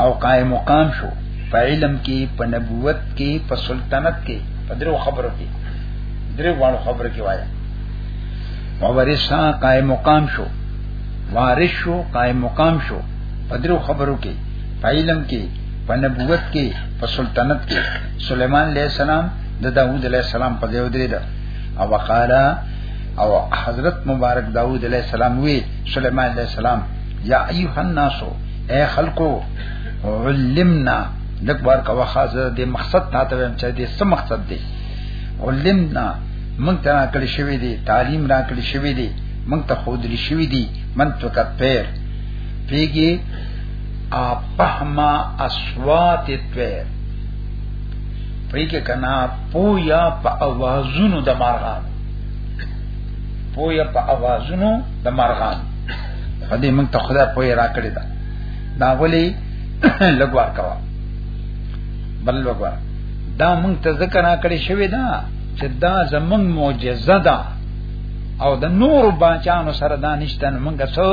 او قائم مقام شو په علم کې په نبوت کې په سلطنت کې په درو خبرو کې درې وانو خبره کې وایا مورثا قائم مقام شو وارث شو قائم مقام شو پدرو خبرو کې پایلم کې په نبوت کې په سلطنت کې سليمان عليه السلام د داوود عليه السلام په دیو درې ده او وقالا او حضرت مبارک داوود عليه السلام وی سليمان عليه السلام یا ایها الناس اے خلقو علمنا لکبار کا وخاز دې مقصد تا ته هم چې دې څه مقصد دی علمنا موږ ته راکړی شوی دی تعلیم راکړی شوی دی موږ ته خود لري شوی دی منطق پیر پیګي اپهما اصوات الطير پریکه کنا پویا په اوازونو د مارغان پویا په اوازونو د مارغان خدای موږ ته خدای پوی راکړی دا دا ولی لګوار کوا بل وګوره دا مونږ ته ذکر نه کړی شوی دا چې دا زمونږ معجزه ده او د نور بچانو سره دا نشته نو مونږ څو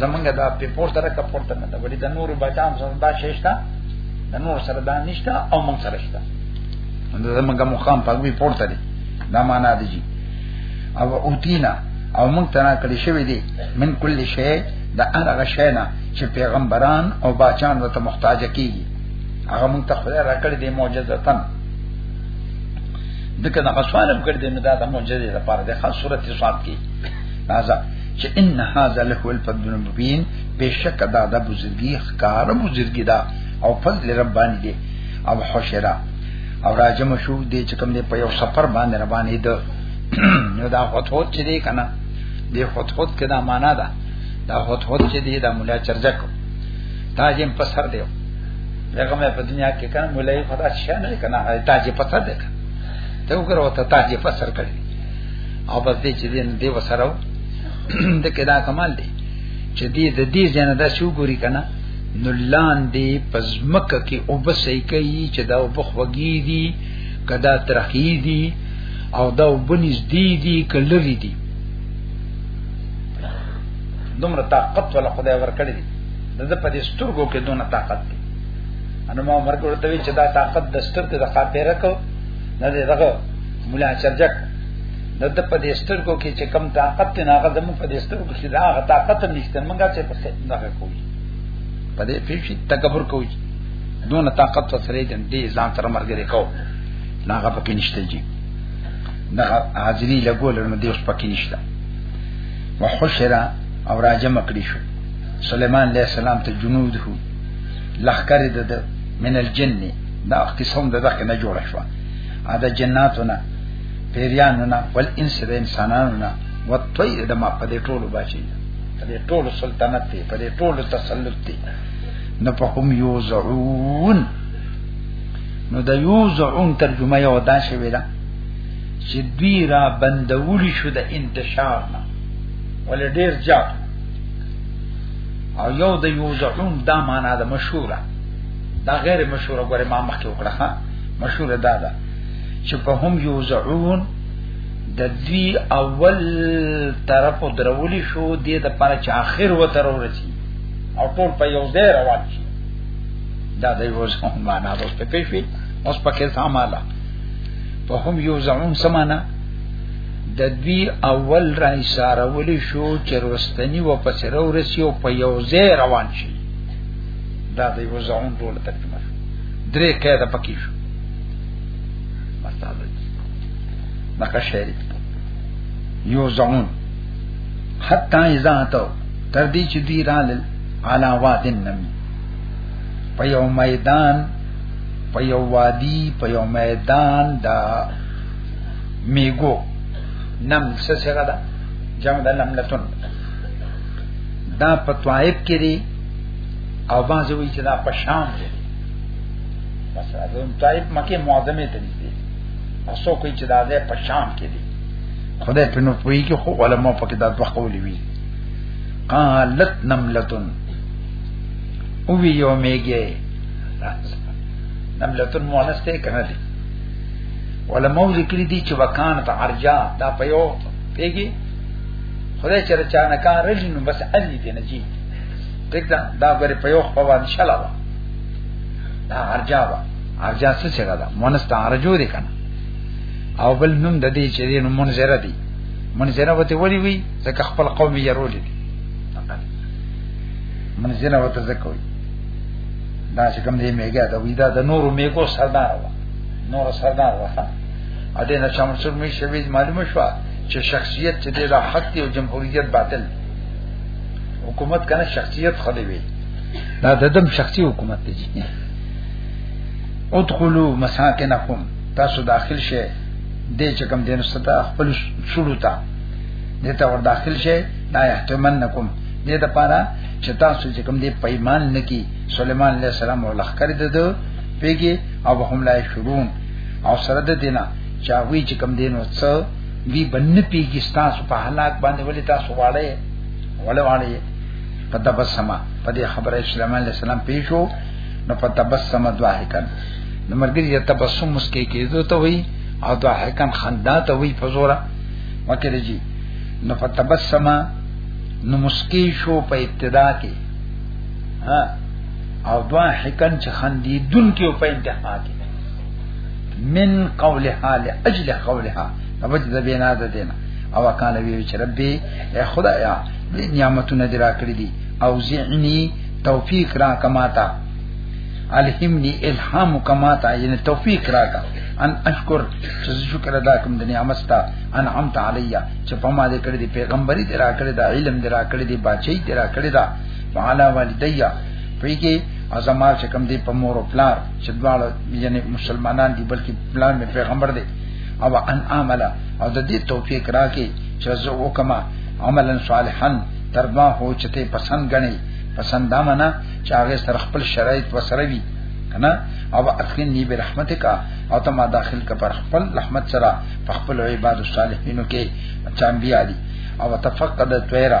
زمونږ دا په پورته راکا پورته نه ده ولی د نور بچانو سره دا شېشته د نور سره دا نشته او مونږ سره شته دا زمونږ مقام په وی پورته دی دا معنا دی جی او اوتینا او مونږ ته نه کړی شوی دی من کل شی دا هغه شی نه چې پیغمبران او بچان ورته محتاج کیږي هغه مونږ ته خدای راکړي دی معجزه تن دغه نه غسوانه کړی دی نو دا د معجزې لپاره د خاص صورت صفات کې راځه چې ان هاذا له الفضل المبین بشک دا د بزرګي ښکار بزرګي دا او فضل ربانی دی او حشرا او راجم شو دی چې کوم دی په یو سفر باندې روانې ده نو دا هوت هوت چې دی کنه دی هوت هوت کدا معنا ده دا هوت هوت چې دی دا مولا چرجک تاجم په سر دیو دغه مې په دنیا کې کان مولای خدا شي نه کنه تاج په سر ده ته وګوره وته تاج په سر کړی او بس دې چې دې نه دی وسره د کدا کمال دی چې دې د دې جن د شو ګوري کنه نلان دی پزمک کې او بس یې کوي چې دا وبخ وګی دی کدا ترخی دی او دا وبنځ دی دی کلری دی دومره طاقت ولا خدای ورکړی دی دغه په دې سترګو کې دونه طاقت دی ان ما عمر کو ته چې دا طاقت د سترګو د خاطر کو نه دی دغه مولا چرجک دغه په دې سترګو کې چې کم طاقت دی هغه زمو په دې سترګو کې دا طاقت نشته مونږه چې په دغه کوی په دې پیښې تکبر کوی دونه طاقت سره دې ځان تر مرګ لري کو ناغه پکې نشته جی دا حاضری لګول نو دې اوس پکې نشته وحشرا او راجم کړی شو سليمان عليه السلام ته جنود هو لخر د د من الجن دا قسم د دغه نه جوړ شو دا جناتونه پیریانونه ول انس د انسانانونه و طیر د ما په دې ټولو بچي په دې ټولو سلطنت دی په دې ټولو تسلط دی نو په هم یوزعون نو د یوزعون ترجمه یو دا شوی ده چې دوی را بندول شو د انتشار نه ولې ډیر زیات او یو د یوزعون دا معنا د مشهوره دا غیر مشهوره ګوره ما مخکې وکړه ها مشهوره دا ده چې په هم یوزعون د دوی اول طرف درولې شو د دې لپاره چې اخر و تر ورسی او ټول په یو ځای روان شي دا د یو ځون معنا ده په پیښې اوس پکې سماله په هم یو ځون سمانه د دوی اول را اشارول شو چې رستنی و پس رورسی او په یو ځای روان شي دا د یو ځاون ټول ترجمه شو درې قاعده پکې شو مستعده مکه شهر یو ځاون حتی اذا تو تر دې چې دوی رال علاوات النمی په یو میدان په یو وادي په یو میدان دا میګو نم څه څه ده جمع د نملتون دا په طائف کې دي او باز وی چې دا په شام کې دي بس راځم طائف مکه معظمه ته دي اسو کوئی چې دا ده په شام کې دي خدای په نو پوي کې خو علماء پکې دا دوه قولې وی قالت نملتون او وی یو میګه نملتون مؤنث ته کنه دي علماء ذکر دي چې وکانت ارجا دا په یو پیګي خدای چې چا نه کار رلی نو بس الی دې نه جی دګدا دا غره په یو خپل باندې شلا وا دا ارجا وا ارجا څه څه دا مونږ ته ارجو دي کنه او بل نوم د دې چې نو مونږ زره دي مونږ زره وته ولي وي ځکه خپل قوم یې رول دي مونږ زره وته ځکه وي دا چې کوم دې میګه دا وی دا د نورو میګو سردار وا نو سردار وخا ا دې نه چم څور می شوی معلومه شو چې شخصیت چې د حق او جمهوریت باطل حکومت کنه شخصیت خدای وی دا د دم شخصي حکومت دی ادخلوا مساکنکم تاسو داخل شئ دې چې کوم دین ستا خپل شروع تا دې ته ور داخل شئ لا يحتمنکم دې د پاره چې تاسو چې کوم دې پیمان نکی سليمان عليه السلام او لخر دې ته پیګي او هم لا شرون او سره د دینه چا وی چې کم دینو څه وی بنه پیږي تاسو په حالات باندې ولې تاسو واړې ولا واړې په تبسمه په دې خبره اسلام علیه السلام پیښو نو په تبسمه دواهکن نو مرګي یا تبسم مسکې کېدو ته وی او دواهکن خندا ته وی په زوره وکړي جی نو په تبسمه نو مسکې شو په ابتدا کې ها او دوا حکن چې خندې دن کې په انتها کې من قولها لاجل قولها نبج د بنا ده دینا او کان وی چې ربي خدایا دې نعمتونه درا کړې دي او زعنی توفیق را کماتا الهمنی الهام کماتا یعنی توفیق را کا ان اشکر چې شکر ادا کوم د نعمت تا انعمت علیا چې په ما دې کړې دي پیغمبري درا کړې دا علم درا کړې دي بچي درا کړې دا وعلى والدي پیږي ازما چې کوم دی په مور او پلار چې دواړه یعنی مسلمانان دي بلکې پلان می پیغمبر دی او ان عمل او د دې توفیق راکې چې زه وکما عملا صالحا تر ما هو چې ته پسند غني پسند دامنه چې هغه سره خپل شرایط وسره وي کنه او اخرنی برحمت کا او ته ما داخل کا پر خپل رحمت سره په خپل عباد الصالحینو کې چانبیا دي او تفقد تویرا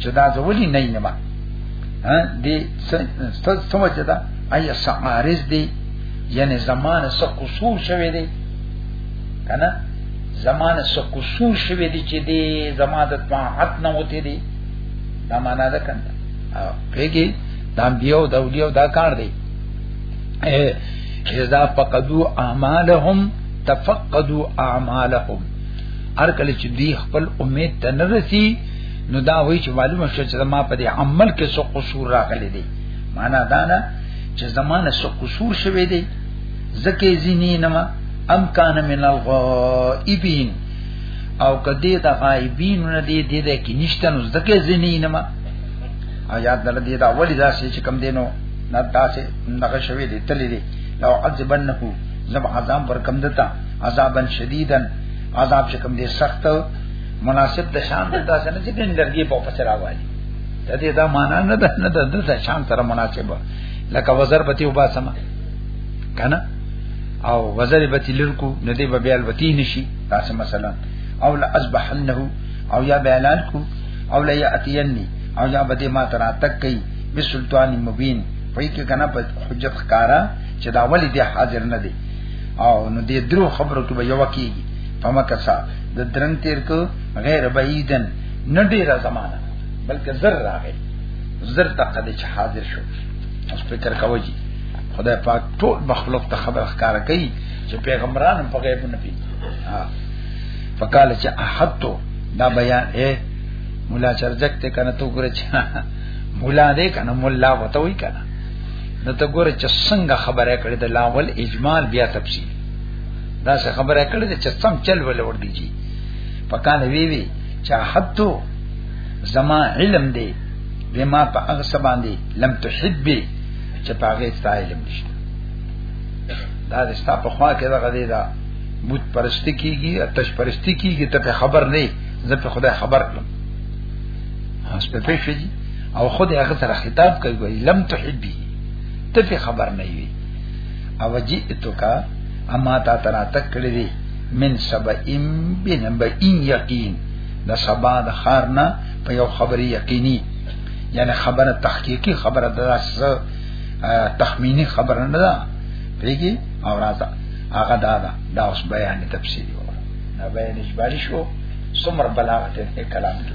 چې دا زولي نه یم ها دې څه وجه ده ایا سعارز دی یعنی زمانه څه قصور شوی دی کنه زمانه څه قصور شوی دی چې دی زماده طاعت نه وتی دی دا معنا ده کنه پیګي دا بیو دا ویو دا کار دی اذا فقدوا اعمالهم تفقدوا اعمالهم هر کله چې دی خپل امید ته نه رسی نو دا وایي چې معلومه شوه چې ما په دې عمل کې څه قصور راغلی دی معنا دا نه چې زمانه څه قصور شوی دی زکه زینی نما ام کان من الغائبین او کدی دا غائبین نه دی دی د کې نشته نو زکه زینی نما او یاد دل دی دا ولی دا چې کم دینو نه دا چې نغه شوی دی تللی دی لو عذبنه زب عذاب ورکم دتا عذابن شدیدن عذاب چې کوم دې سخت مناسب د شان د داسې نه چې ګندرګي په پسې راوالي د دې دا معنا نه ده نه ده د شان سره مناسب لکه وزر بتی وبا سما کنه او وزر بتی لرکو نه دی بیا البتی نشي تاسو مثلا او لا اصبحنه او یا بیلان کو او لا یاتینی او یا بده ما ترا تک کئ بسلطان مبین پای کې کنه په حجت ښکارا چې دا ولی دی حاضر نه دی او نو دې درو خبرو کې به یو کېږي فمکسا د درن تیر کو غیر بعیدن نه ډیره زمانہ بلکې زر راغی زر دقه دې چې حاضر شو اوس فکر کوی جی خدای پاک ټول مخلوق ته خبر ښکارا کوي چې پیغمبران په غیب نه پی فقال چې احدتو دا بیان اے مولا چرجک ته کنه تو ګره مولا دې کنه مولا وته وی کنه نو ته ګوره چې څنګه خبره کړې د لاول اجمال بیا تفصیل دا څه خبره کړې چې سم چل ول ور دیږي پکان وی وی چې حتو زما علم دی بما په هغه سبان دی لم تحد به چې په هغه ستا علم نشته دا د ستا په خوا کې دا غدي دا بت پرستی کیږي اتش پرستی کیږي ته خبر نه زه په خدای خبر کړم اوس په پېښې او خود هغه سره خطاب کوي وای لم تحبي ته په خبر نه وي او جئتو کا اما تا ترا تک کړی دی من سبئم بنبئین یقین د سبا د خار نه په یو خبري یقیني یعنی خبره تحقیقی خبره د داس تخمینی خبره نه ده پیږي او راځه هغه دا دا دا اوس بیان تفصیلی و دا بیان اجباری شو څومره بلاغت کلام دی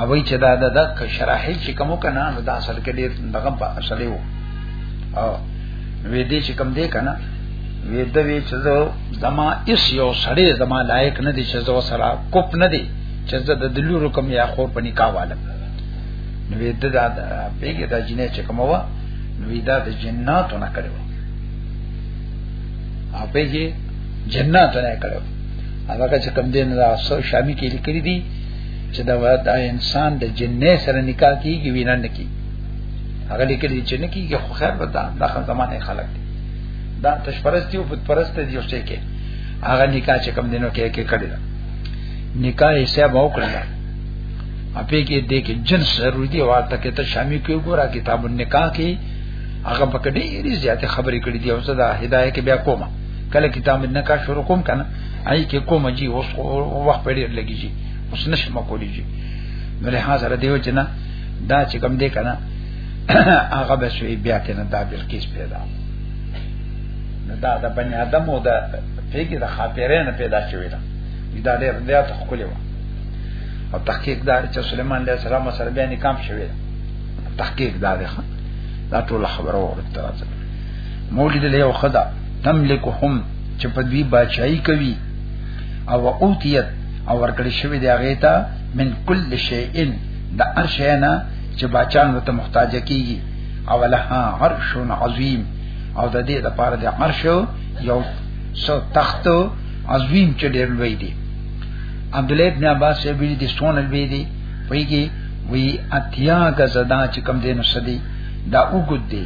اوی چې دا د دک شراحي چې کوم کنه نو دا اصل کې ډېر دغه په اصل یو او وې دې چې کوم دې کنه وې د وې چې زو زما اس یو سړی زما لایق نه دي چې زو سره کوپ نه دي چې زه د دلورو کوم یا خور په نکاح والم نو وې د دا پیګه د جنې چې کوم وا نو وې دا د جناتو نه کړو او پیګه جناتو نه کړو هغه چې کوم دې نه شامي کې لیکلي دي چې دا واد انسان د جنې سره نکاح کیږي وینا نه کی هغه لیکل چې نه کیږي خو خیر به دا د زمانه خلک دي دا تشپرستی او پتپرست دي او څه کې هغه نکاح چې کم دینو کې کې کړی دا نکاح یې سبا وکړل اپې کې دې کې جنس ضروري دی ورته کې ته شامي کې ګورا کتاب النکاح کې هغه پکې ډېری زیاتې خبرې کړې دي او زه دا هدايه کې بیا کومه کله کتاب النکاح شروع کوم کنه ای کې کوم جی اوس وخت په ډیر لګی جی اوس نشم کولی جی نو له حاضر دیو جنا دا چې کوم دی کنه هغه به شوی بیا کنه دا بلقیس پیدا نو دا د بنی آدم او د پیګه د خاطرینه پیدا شوی دا دا ډیر بیا ته خولې و او تحقیق دا چې سليمان عليه السلام سره بیا نکام شوی تحقیق دا دی دا ټول خبره ورته راځي مولد له یو خدا تملکهم چې په دوی بچای کوي او اوتیت او ورکړی شوی دی هغه ته من کل شیئن د ارشینا چې بچان ته محتاج کیږي او لها عرش عظیم او د دې لپاره د عرش یو سو تخت عظیم چې ډېر لوی دی عبد الله ابن عباس یې ویلي دي سونه لوی دی ویږي وی اتیا غزدا چې کم دینو سدي دا وګد دی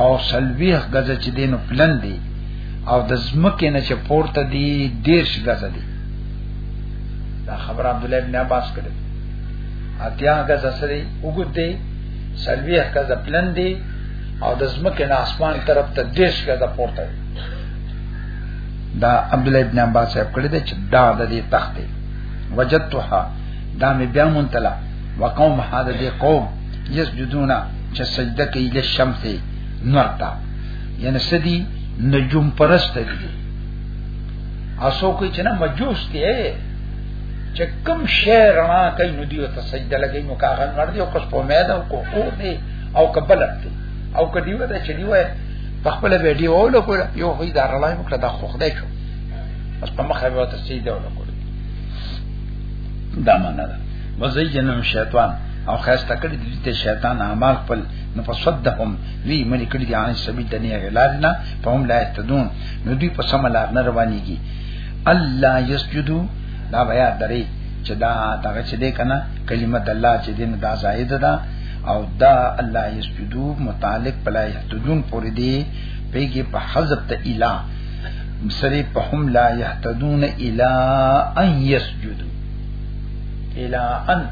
او سلویخ غزا چې دینو پلن دی او د زمکه نه چې پورته دی دیرش غزه دی دا خبر عبد الله ابن عباس کړی اتیا غزه سره وګد دی سلویه غزه پلن دی او د زمکه نه اسمان طرف ته دیرش غزه پورته دی دا عبد الله ابن عباس صاحب کړی دی چې دا د دې تخت دی وجدتها دا مې بیا مونتلا وقوم هذا دې قوم یسجدون چې سجده کوي لشمس نور ته یعنی سدی نجوم پرست دي اسو کوئی چې نه مجوس دی چې کم شی رڼا کوي نو دی ته سجده لګي نو کاغه نړ دی او کس په میدا او کو دی او کبل دی او کدی ودا چې دی وای په خپل ویډیو او له کوله یو هی دار لای مکړه دا خو خدای شو بس په مخه به ته سجده ولا کوله دا معنا ده وزیجنم شیطان او خاص تکړه دي ته شیطان اعمال خپل نو فصدهم وی ملي کړي دي ان سبیل دنه غلارنا فهم لا يهتدون نو دوی په سم لار نه روانيږي الله يسجدو دا بیا درې چې دا دغه چې دې کنه کلمه د الله چې دین دا زائد ده او دا الله يسجدو متعلق بلا يهتدون پورې دي پیږي په حذف ته اله سری په هم لا يهتدون الى ان يسجدوا الى ان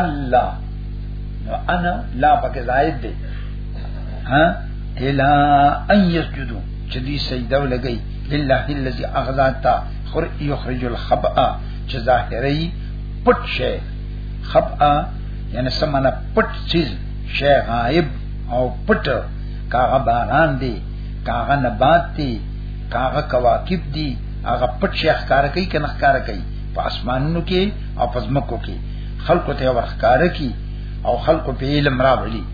الله نو انا لا پکې زائد دی ها الا ان يسجدوا چې دې سجده ولګي لله الذي اغذاتا خر يخرج الخبأ چې ظاهري پټ شي خبأ یعنی سمانه پټ چیز شی غائب او پټ کاغه باران دی کاغه نبات دی کاغه کواکب دی هغه پټ شیخ کار کوي کنه کار کوي په اسمانونو کې او پزمکو کې خلقو ته ورخکار کی او خلقو په علم راولی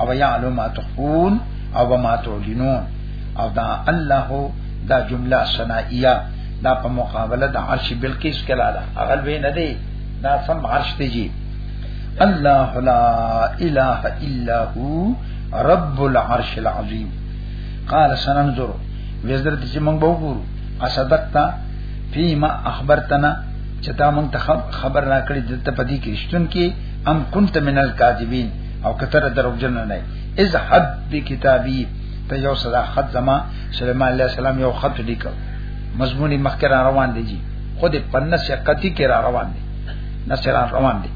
او یعلم ما تخفون او ما تعلنون او دا الله دا جمله ثنائیه دا په مقابله د عرش بلقیس کلا ده اغل وی نه دی دا سم عرش دی جی الله لا اله الا هو رب العرش العظیم قال سننظر وزرت چې موږ به وګورو اصدقتا فيما اخبرتنا چې تا مونږ ته خبر راکړي د ته پدی کې شتون کې ام كنت من الكاذبين او کتر دروغجن نه از حد بکتابی ته یو صدا خط زما سليمان عليه السلام یو خط لیکو مضمون مخکې را روان دی جی خود پنه شقتی کې را روان دی نصر روان دی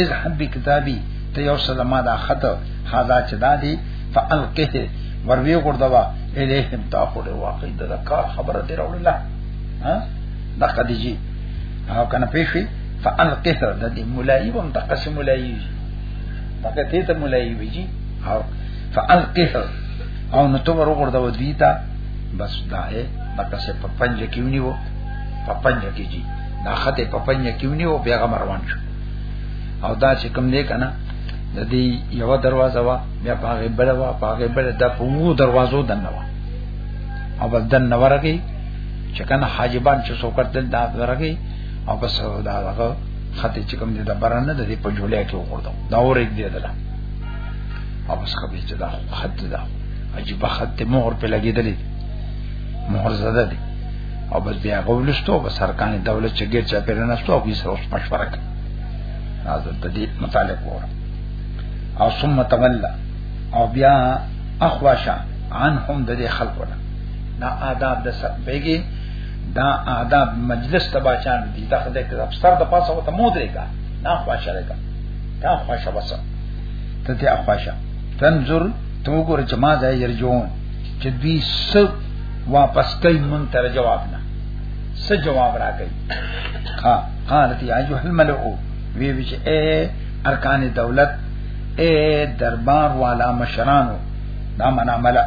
از حد بکتابی ته یو صدا ما دا خط حاضر چدا دی فالقه وروي غردوا الیهم تا خو له واقع د کار خبره دی راوړله ها د خدیجه او کنه پیښوی فالقه د دې مولای هم د قسم مولای دغه ته ته مولای ویږي او فالقه او نو تو ورغور د ودیتا بس دا اے دغه څه په پنځ کې ونیو په پنځ کې جی دا خطه په پنځ کې ونیو پیغمبر روان شو او دا چې کوم دی کنه د دې یو دروازه وا بیا پاغه بل وا پاغه بل د پوو دروازو دنه وا او بس دنه ورغی چې کنه حاجبان چې څوک تل دا درګي او بس دا هغه خطه چې کوم دې د برنه د دې په جولې کې وګورم دا اورې دې دلا او بس خبرې چې دا خط دا عجیب خط مهر په لګېدلې مهر زده دي او بس بیا غولستو بس سرکان دولت چې ګر چا پیرنه ستو او یې اوس مشوره کوي حاضر د دې متعلق وره او ثم تولى او بیا اخواشه عنهم د دې خلقونه دا آداب د سبېږي دا آداب مجلس ته بچان دي دا خدای ته افسر د پاسه وته مو درېګا نه خواشه لګا دا خواشه بس ته ته خواشه تنظر تو ګور چې ما ځای يرجون چې دوی سب واپس کوي مون تر جواب نه څه جواب راکړي ها قالت یا ایه الملؤ وی وی چې اے ارکان دولت اے دربار والا مشرانو دا منا ملک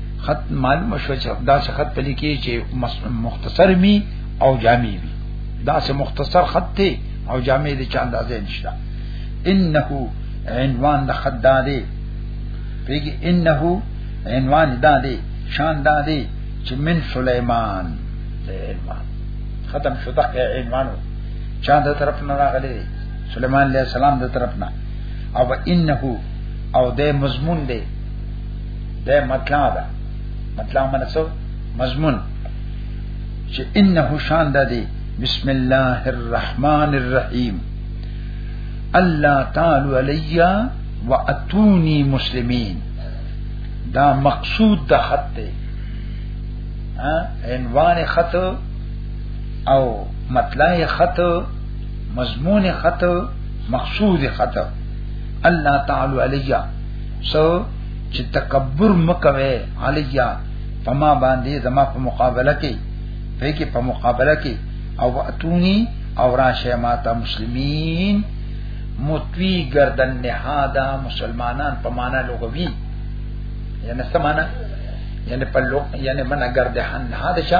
خط معلومه شو چې دا څه خط پلی کې چې مختصر می او جامع وي دا څه مختصر خط دی او جامع دي چې اندازې نشته انه عنوان د خط دا دی پیږي انه عنوان دا دی شان دا دی چې من سليمان عنوان ختم شو دغه عنوان چا د طرف نه راغلی سليمان عليه السلام د طرف نه او انه او د مضمون دی دا مطلع ده مطلع معنی څه مضمون چې انه شان ده دی بسم الله الرحمن الرحیم الله تعالی علیا واتونی مسلمین دا مقصود د خط دی عنوان خط او مطلع خط مضمون خط مقصود خط الله تعالی علیا سو چې تکبر مکوي علیا فما باندې زما په مقابله کې په کې په مقابله کې او اتونی او راشه ماتا مسلمین متوی گردن نهادا مسلمانان په معنا لغوي یعنی سمانا یعنی په لوګ یعنی منا گردن نهادا شه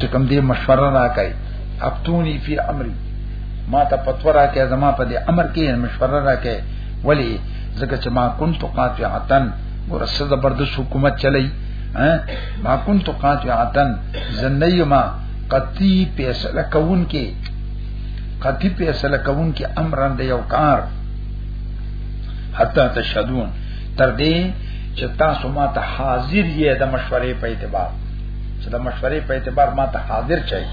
چې کوم دې مشوره راکړي افتونی فی امری ما ته فتوا راکې زما په دې امر کې مشوره راکې ولی زکه چې ما كنت قاطعتن ورسره زبردست حکومت چلی ما كنت قاطعتن زنیما قطعی پیسې لکون کې قطعی فیصله کوون کې امران دی یو کار حتا تشهدون تر دې چې تاسو ما ته حاضر یې د مشورې په اعتبار چې د مشورې په اعتبار ما ته حاضر چي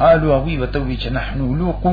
قالوا وی وتوی چې نحنو لوقو